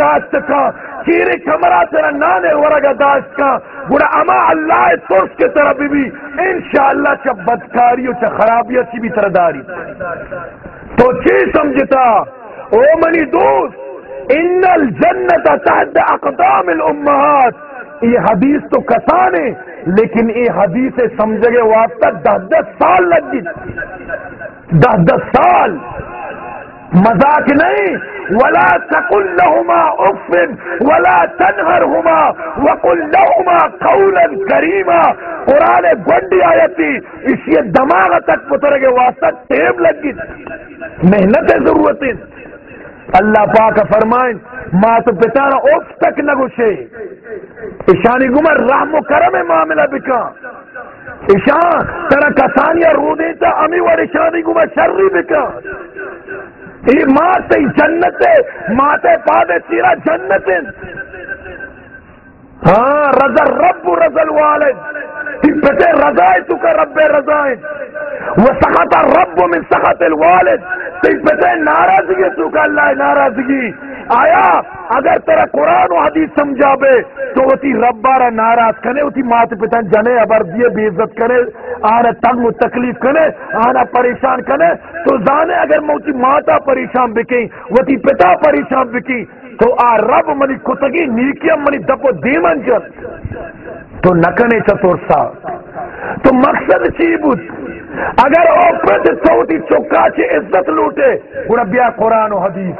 داشت کا چیری کمرہ ترا نانے ورگا داشت کا۔ گوڑا اما اللہ ترس کے طرح بھی بھی۔ انشاءاللہ چا بدکاری و چا خرابی اچھی بھی طرح داری۔ تو چی سمجھتا۔ او منی دوست ان الجنت تحت اقدام الامہات۔ یہ حدیث تو کسانے لیکن یہ حدیث سمجھ گئے واسطہ دس دس سال لگ گئی۔ دس دس سال۔ مذاق نہیں۔ ولا تقل لهما اف ولا تنهرهما وقل لهما قولا کریما قرآن گنڈی آئی تھی اس یہ دماغ تک پتر کے واسطہ ٹیب لگ گئی محنت ضرورت اللہ پاک فرمائیں ماں تو پتانا اف تک نہ گھسے۔ ایشانی گمر، رحم و کرم معاملہ بکا۔ ایشان ترا کسانیا رو دیتا امی ور ایشانی گمر شر بکا۔ ہی ماں مات جنت ماں مات پاد سیرا جنت ہاں رضا رب رضل والد پتے رضائے تو کا رب رضائے۔ وہ سخت رب من سخت الوالد۔ پتے ناراضگی تو کا اللہ ناراضگی۔ آیا، اگر تیرا قرآن و حدیث سمجھا بے، تو وہ تی رب بارا ناراض کنے وہ تی مات پتا جنے ابر دیے، بے عزت کرے آنا تنگ و تکلیف کنے، آنا پریشان کنے۔ تو زانے اگر موتی ماتا پریشان بکیں، وہ تی پتا پریشان بکیں۔ تو آ رب منی کتگی نیکیم منی دپو دیمن جت تو نکنے چطور سا؟ تو مقصد چی بود؟ اگر او پرد سوٹی چکا چی عزت لوٹے گوڑا بیا قرآن و حدیث۔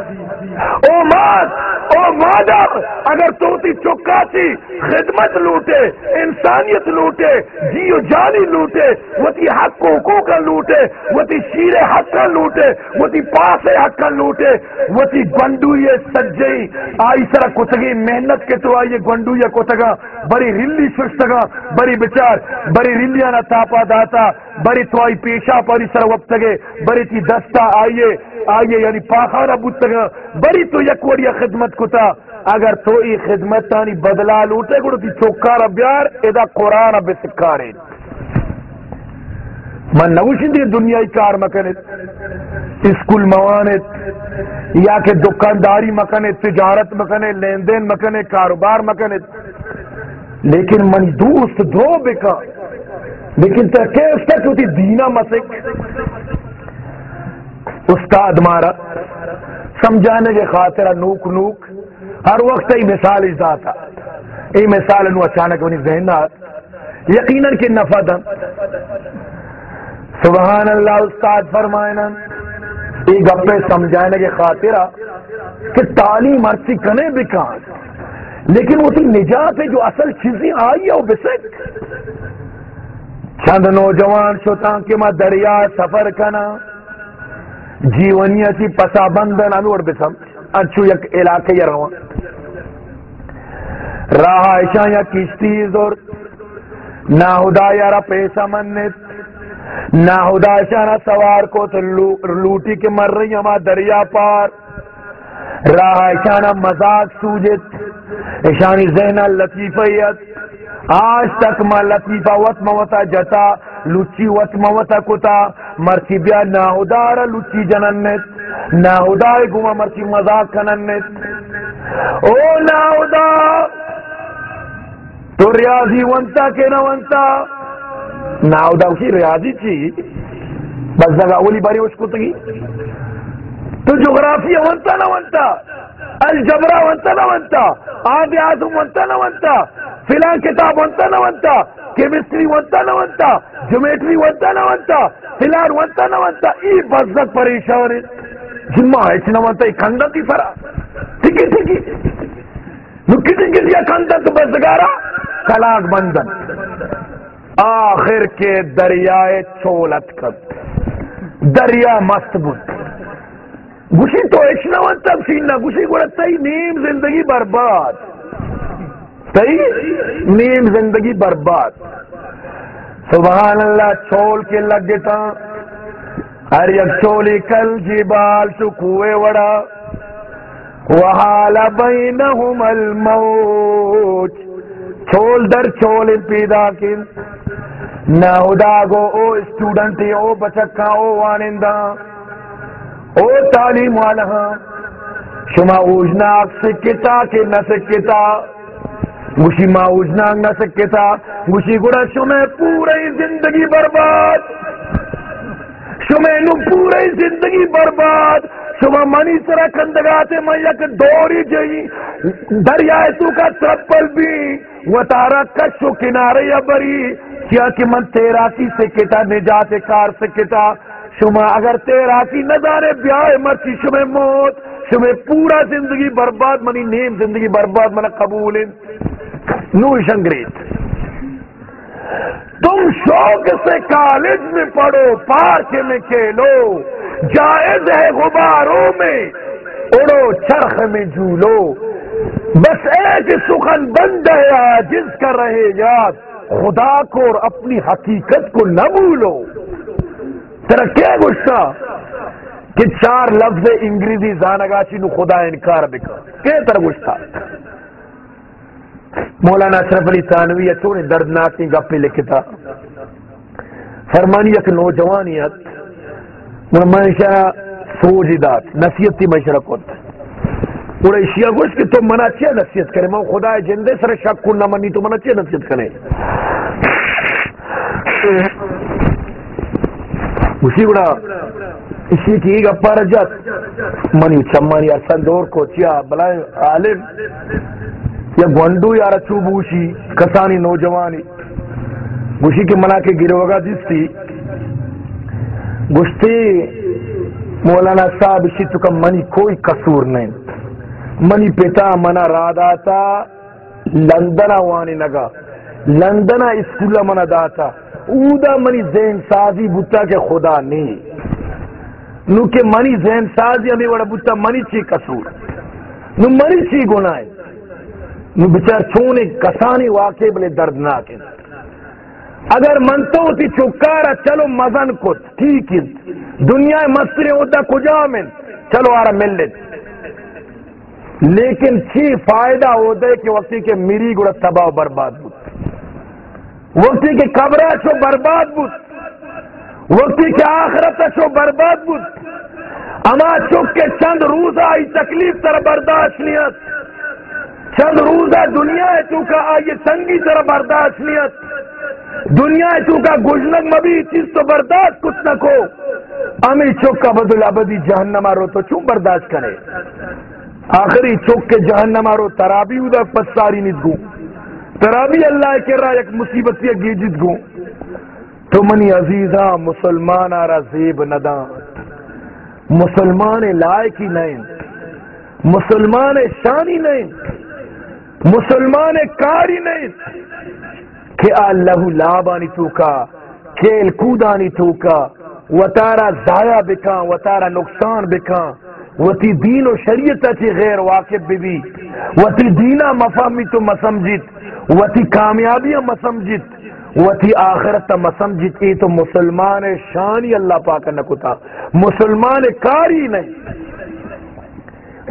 او ماد او مادر اگر توتی چکا چی خدمت لوٹے، انسانیت لوٹے جیو جانی لوٹے، وہ تی حق کو حقوق لوٹے، وہ تی شیر حق کا لوٹے، وہ تی پاس حق کا لوٹے، وہ تی گنڈوئی سجئی۔ آئی سرا کتگی محنت کے تو آئیے گنڈوئی کتگا، بڑی رلی ششتگا بڑی بچار، بڑی رلیاں نہ تاپا داتا بڑی تو آئی پیشا پری سر وقتگے بڑی تی دستا آئیے آئیے یعنی پاخانہ بودتگا بڑی تو یک وڑیا خدمت کتا اگر تو ای خدمت تانی بدلا لوٹے گوڑو تی چوکار بیار ادا قرآن بسکارے من نوشن دی دنیای کار مکنت اسکول موانت یا کہ دکانداری مکنت تجارت مکنت لین دین مکنت کاروبار مکنت لیکن من دوست دو بکا لیکن کیس تک ہوتی دینا مسک استاد مارا سمجھانے کے خاطر نوک نوک ہر وقت یہ مثال اجزاتا یہ مثال نو اچانک ونی ذہن یقیناً کہ نفع دن سبحان اللہ، استاد فرمائنا، یہ گپے سمجھانے کے خاطر کہ تعلیم ارسی کنے بکان لیکن وہ نجات ہے جو اصل چیزیں آئی ہے، وہ بسک چند نوجوان شوتا کہ میں دریا سفر کنا۔ جیونی تی پسا بندن انور بسم۔ اچھو یک علاقے یا روان۔ راہ ایشا یا کشتی زور۔ ناہدا یا را پیسا منت۔ ناہدا ایشا نا سوار کو لوٹی کے مر رہی ہما دریا پار۔ راہ ایشا نا مزاق سوجت۔ ایشانی ذہن لطیفیت آج تک ما لطیفہ وط موتا جتا، لچی وط موتا کتا، مرچی بیا ناہدار لچی جننت ناہدار گما مرچی مذاق کننت او ناہدار تو ریاضی ونتا کہ نہ ونتا؟ ناہدار اسی ریاضی چی؟ بس جگہ اولی باری اس کو تگی تو جغرافیہ ونتا نہ ونتا الجبرہ ونتا نہ ونتا آدھ آدم ونتا نہ ونتا فلان کتاب ونتا نہ ونتا، کیمسٹری ونتا نہ ونتا، جیومیٹری ونتا نہ ونتا، فلان ونتا نہ ونتا، ای بزت پریشان جمع ہے نہ ونتا، ای کھنڈت ہی فرا۔ ٹھیک ٹھیک نکی ٹھیک یا کھنڈت بزگارا کلاک بندن۔ آخر کے دریائے چولت کب؟ دریا مست بود۔ گوشی تو ایچنا ونتا سیننا گوشی گوڑتا ہی نیم زندگی برباد۔ صحیح؟ نیم زندگی برباد۔ سبحان اللہ چھول کے لگ گتا ہر یک چولی کل جی بال تو کوئے وڑا۔ وحال بینہم الموت۔ چھول در چھول پیدا کن۔ نہ ادا گو، او اسٹوڈنٹ او بچکا او وانندہ او تعلیم والا شما اوجنا سکتا کہ نہ سکتا گوشی ماؤز نانگ نہ سکے تھا گوشی گڑا شمع پوری زندگی برباد۔ شمع نو پوری زندگی برباد۔ شما منی سرا کندگاتے میں یک دوری جئی، دریائے تو کا ترپل بھی۔ و تارا کشو کنارے یا بری، کیا کہ من تیرا کی سکتا نجات کار سکتا شما اگر تیرا کی نظارے بیائے مرچی شما موت۔ شما پورا زندگی برباد، منی نیم زندگی برباد من قبول۔ نوش انگریز تم شوق سے کالج میں پڑھو، پارک میں کھیلو، جائز ہے غباروں میں، اڑو چرخ میں جھولو۔ بس ایک سخن بن گیا جس کا رہے یاد، خدا کو اور اپنی حقیقت کو نہ بھولو۔ تیرا کیا غصہ کہ چار لفظ انگریزی زانگاشی نو خدا انکار بکا۔ کہ طرح گوشتا مولانا اشرف علی تانوی چونے دردناکی گپی لکھتا فرمانی ایک نوجوانیت منشا سوجی دات نصیحت تی مشرق ہوتا اور اشیاء گوش کہ تو منا چیا نصیحت کرے؟ میں خدا جندے سر شک کو نہ منی تو منا چیا نصیحت کرے؟ اسی بڑا اسی کی گپا رجت منی چمانی اصل دور کو چیا، بلائے عالم۔ یا گونڈو یا رچو بوشی، کسانی نوجوانی۔ گوشی کے منا کے گروگا جس تھی۔ گشتی مولانا صاحب اسی کا منی کوئی قصور نہیں۔ منی پتا منا رادا تا لندنا وانی نگا۔ لندنا اسکول منا داتا۔ اودا منی ذہن سازی بوتا کے خدا نہیں نو کہ منی ذہن سازی ہمیں وڑا بوتا منی چی قصور۔ نو منی چی گناہ بچار چونے کسانی واقع بلے دردناک اگر منتو تی چکارا، چلو مزن کت ٹھیک ہے۔ دنیا مستری ہوتا کجا میں؟ چلو آرہ مل لیتے لیکن چی فائدہ ہوتا ہے کہ وقتی کے میری گڑا تباہ و برباد بود۔ وقتی کے قبرہ چو برباد بود۔ وقتی کے آخرت چو برباد بود۔ اما چک کے چند روز آئی تکلیف تر برداشت نیت۔ چند روز دنیا ہے تو کا آئی تنگی تر برداشت نیت۔ دنیا ہے تو کا گجنگ مبی چیز تو برداشت کچھ نہ کو۔ امی چک کا بدل ابدی جہنما رو تو چون برداشت کرے۔ آخری چوک کے جہنم آرو ترابی ادا پساری نیت گو۔ ترابی اللہ کے رہا ایک مصیبت یا گیجت گو۔ تو منی عزیزہ، مسلمان آرہ زیب ندان مسلمان لائق ہی نہیں۔ مسلمان شانی نہیں۔ مسلمان کاری نہیں کہ اللہ لابانی تو کا کھیل کودانی تو کا و تارا ضائع بکا، و تارا نقصان بکا۔ وتی دین و شریعت چی غیر واقف بھی وتی دینا مفہمی تو مسمجت۔ وتی کامیابیاں مسمجت۔ وتی آخرت مسمجت۔ ای تو مسلمان شانی اللہ پاک نکتا مسلمان کاری نہیں۔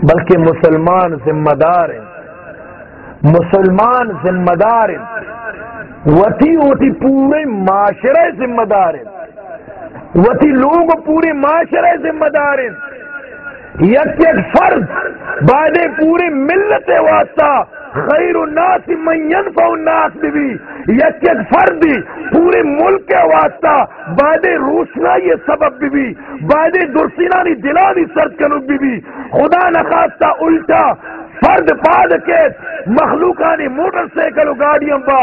بلکہ مسلمان ذمہ دار ہیں۔ مسلمان ذمہ دار ہیں۔ وتی وتی پورے معاشرے ذمہ دار ہیں۔ وتی لوگ پورے معاشرے ذمہ دار ہیں۔ یک یک فرد بعد پوری ملت واسطہ خیر الناس من ينفع الناس بھی۔ یک یک فرد پورے ملک کے واسطہ بعد روشنا یہ سبب بھی بعد درسینانی دلانی سرد کنک بھی۔ خدا نخواستہ الٹا فرد پاد کے مخلوقانی موٹر سائیکل گاڑیاں با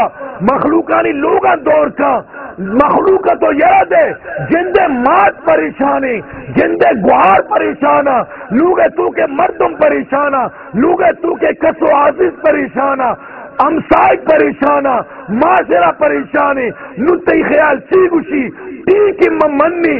مخلوقانی لوگاں دور کا مخلوق تو یاد ہے، جندے مات پریشانی، جندے گوار پریشانہ، لوگے تو کے مردم پریشانہ، لوگے تو کے کسو عزیز پریشانہ امسائک پریشانہ معاشرہ پریشانی نتی خیال سی گوشی ٹی کی ممنی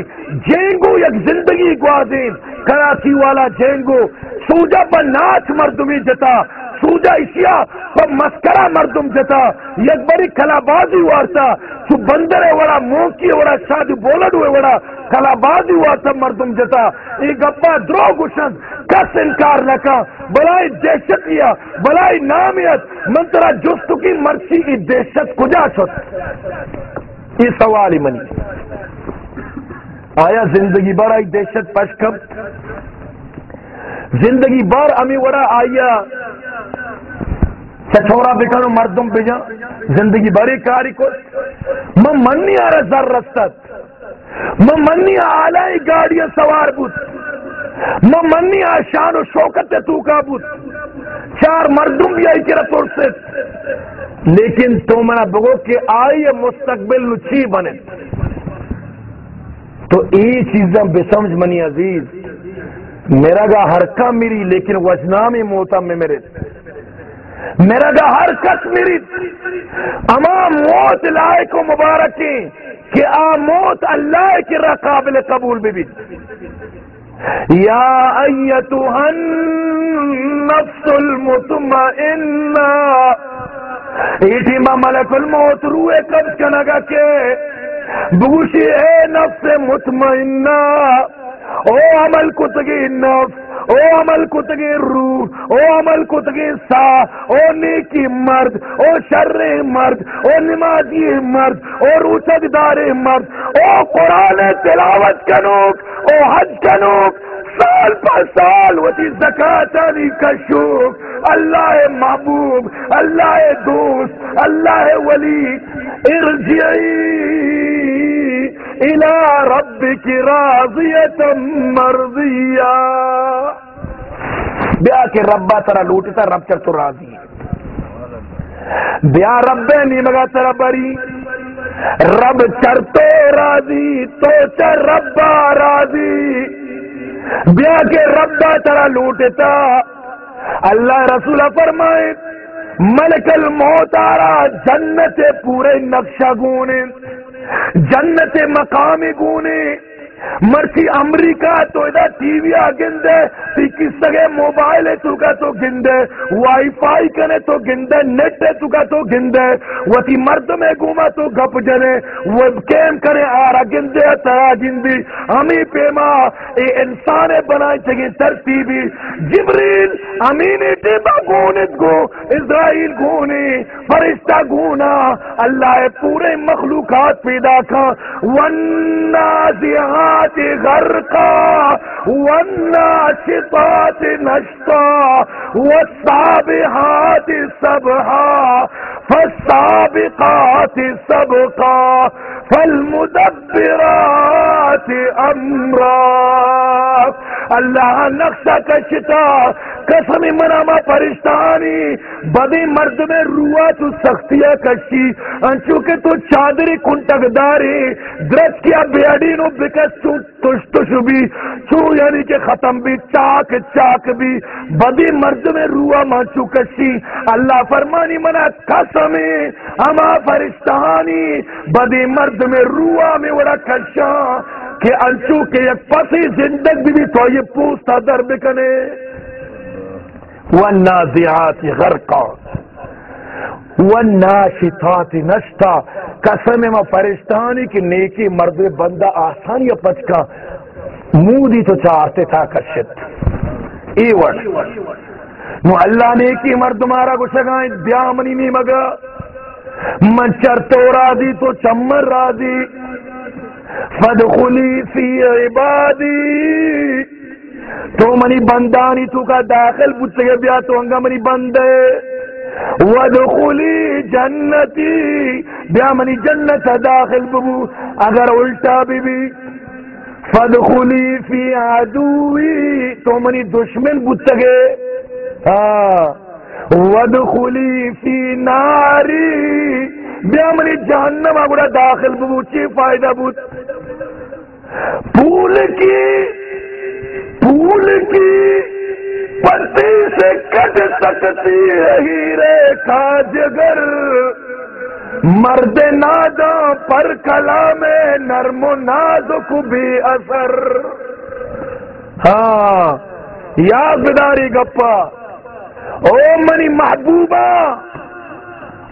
جینگو یک زندگی گوازین، کراچی والا جینگو سوجا پر ناچ مردمی جتا سوجا اشیا پر مسکرہ مردم جتا یک بڑی کلا بازی وارتا تو بندر وڑا موکی وڑا، شادی بولد ہوئے وڑا کلا بازی وارتا مردم جتا ای گپا درو گشن کس انکار لکا بلائی دیشت یا بلائی نامیت۔ منترہ جستو کی مرسی ای دیشت کجا چھت ای سوالی منی۔ آیا زندگی بار آئی دیشت پشکم؟ زندگی بار امی وڑا آیا چچورا بکھنو مردم بجا زندگی بڑی کاری کو میں منی آ رہا زر رستت۔ میں منی آلائی گاڑیاں سوار بود۔ میں منی آ شان و شوکت تو کا بود۔ چار مردم بھی آئی کرا پرست لیکن تو منا بگو کہ آئی مستقبل نچی بنے۔ تو ای چیزیں بے سمجھ منی عزیز، میرا گا ہرکا میری، لیکن وجنا میں موتا میں میرے۔ میرا گا ہر کس میری اما موت لائے کو مبارک کہ آ موت اللہ کی را قابل قبول بھی بھی۔ یا ایتوہ النفس المطمئنہ۔ ایٹی ما ملک الموت روئے قبض کنگا کے۔ بگوشی اے نفس مطمئنہ۔ او عمل کتگی نفس۔ او عمل کتگی روح، او عمل کتگی سا او نیکی مرد، او شر مرد، او نمازی مرد، او روچک دار مرد، او قرآن تلاوت کنوک او حج کنوک سال پر سال وتی زکات علی کشوک اللہ محبوب، اللہ دوست، اللہ ولی ارجعی الى ربك راضیتا مرضیہ بیا کے ربا ترا لوٹتا رب چر تو راضی بیا رب نہیں مگا ترا بری۔ رب چر تو راضی، تو چر ربا راضی۔ بیا کے ربا ترا لوٹتا اللہ رسول فرمائے، ملک الموت آرا، جنت پورے نقشہ گونے۔ جنت مقام گونے مرسی امریکہ تو ادا ٹی وی آ گندے تی کس سگے موبائل تو کا تو گندے، وائی فائی کنے تو گندے نیٹ تو کا تو گندے وہ تی مرد میں گوما تو گپ جنے وہ کیم کرے آرا گندے، ترا گندی ہمیں پیما، اے انسان ترتیبی۔ جبریل امینی ٹیبا گونت گو، اسرائیل گونی، فرشتہ گونا، اللہ پورے مخلوقات پیدا کھا۔ ونازیہاں غرقا والناشطات نشطا والسابحات سبحا فالسابقات سبقا فالمدبرات امرا اللہ نقشہ کشتا، قسم مناما پرشتانی، بدی مرد میں روا تو سختیا کشی، انچو کے تو چادری کنٹک داری درج کیا بیاڈی نو بکس تو تش تش بھی چو یعنی کہ ختم بھی، چاک چاک بھی، بدی مرد میں روا مانچو کشی، اللہ فرمانی منا قسم اما فرشتانی بدی مرد میں روا میں وڑا اچھا کشا کہ انچو کے یک پسی زندگ بھی تو یہ پوستا در بکنے۔ والنازعات غرقا۔ والناشطات نشتا قسم ما فرشتانی کی نیکی مرد بندہ آسانی پچکا مودی تو چاہتے تھا کشت ای نو اللہ نیکی مرد مارا کو شگائیں۔ بیامنی نہیں مگا۔ من چرتو راضی تو چمر راضی. فدخلی فی عبادی. تو منی بندانی تو کا داخل بچ گئے بیا تو انگا منی بند ودخلی جنتی. بیا منی جنت داخل ببو. اگر الٹا بھی بھی فدخلی فی عدوی. تو منی دشمن بچ گئے ہاں. ودخلی فی ناری بیا منی جہنم اگڑا داخل ببو چی فائدہ بوت پول کی، پھول کی پتی سے کٹ سکتی ہے، ہیرے کا جگر۔ مرد نادا پر کلا میں نرم و نازک بھی اثر۔ ہاں یا بداری گپا۔ او منی محبوبہ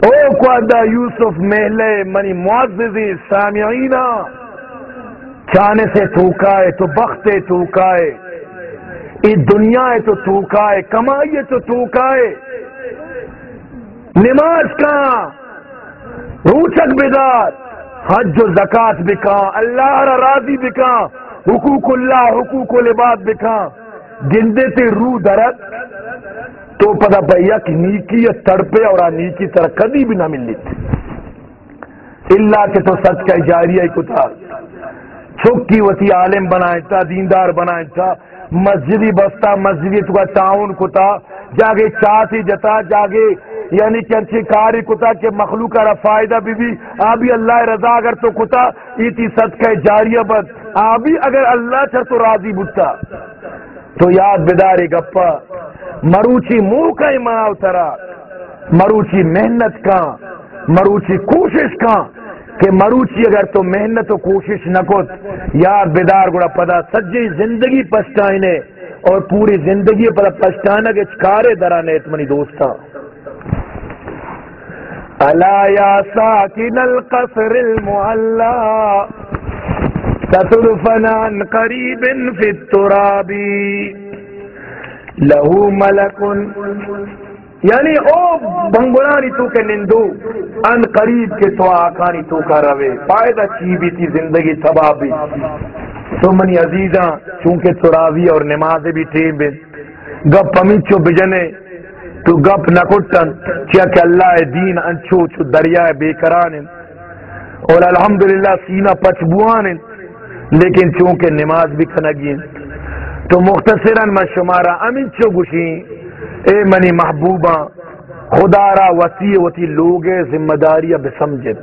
او کو یوسف محلے منی معززی سامعینہ چانے سے تھوکائے تو بختے تھوکائے دنیا ہے تو تو کا تو تو نماز کا روچک بدار حج و زکات بکا اللہ را راضی بکا حقوق اللہ حقوق العباد بکا گندے تے روح درد تو پتا بھیا کی نیکی تڑپے اور نیکی طرح کبھی بھی نہ ملنی تھی۔ اللہ کے تو سچ کا جاری کتا۔ چھوکی وتی عالم بنائے تھا دیندار بنائے تھا مسجدی بستا، مسجدی تو تعاون کتا۔ جاگے چاہتی جتا، جاگے یعنی چرچی کاری کتا کہ مخلوق کا فائدہ بھی بھی۔ آبی اللہ رضا اگر تو کتا، ایتی صدقہ جاریہ بد آبی اگر اللہ چر تو راضی بتا تو یاد بیداری گپا۔ مروچی منہ کا ایمان اترا مروچی محنت کا مروچی کوشش کا کہ مروچی اگر تو محنت و کوشش نہ کت یا بیدار گڑا پدا سجی زندگی پچھتائنے اور پوری زندگی پدا پچھتانا کے چکارے درانے اتمنی دوستا الا یا ساکن القصر المعلا ستدفن عن قریب فی التراب لہو ملکن یعنی او بنگلانی تو کے نندو ان قریب کے تو آکانی تو کا روے فائدہ چی بھی تھی زندگی تباہ بھی تو منی عزیزاں چونکہ تراوی اور نماز بھی ٹیم بھی گپ پمیچو بجنے تو گپ نکٹن کیا کہ اللہ دین انچو چو دریائے بے کران اور الحمدللہ سینہ پچبوان لیکن چونکہ نماز بھی کھنگی تو مختصراً میں شمارا امین چو گشیں اے منی محبوبہ، خدا را وسیع وتی لوگ ذمہ داریاں بے سمجھت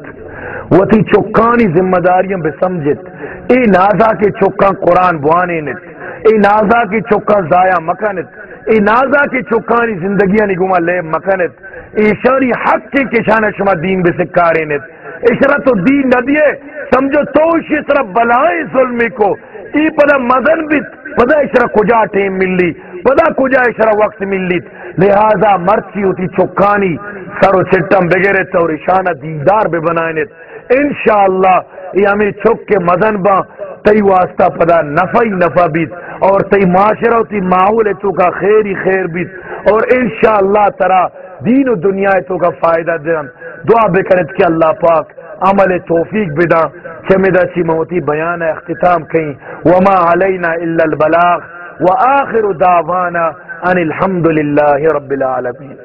وتی چوکانی ذمہ داریاں بے سمجھت اے نازا کے چوکان قرآن بوانے نت اے نازا کے چوکان ضائع مکنت۔ اے نازا کے چوکانی زندگیاں نگما لے مکنت۔ اے شری حق کے کشان شما دین بے سکارے نت اشرا تو دین نہ دیے سمجھو تو اسی طرح بلائیں ظلمی کو۔ ای پدا مزن بھی پدا اشرا کجا ٹیم ملی، پدا کجا اشرا وقت ملیت لہذا مرچی ہوتی چکانی، سر و چٹم بغیر اور اشانہ دیدار بے بنائنت۔ انشاءاللہ یہ ہمیں چک کے مدن با تی واسطہ پدا نفع ہی نفع بیت۔ اور تی معاشرہ ہوتی ماحول تو کا خیر ہی خیر بیت۔ اور انشاءاللہ ترا دین و دنیا تو کا فائدہ دن دعا بکنت کہ اللہ پاک عمل توفیق بدا چمدہ سی موتی بیان اختتام کئی وما علینا الا البلاغ، وآخر دعوانا ان الحمد للہ رب العالمین.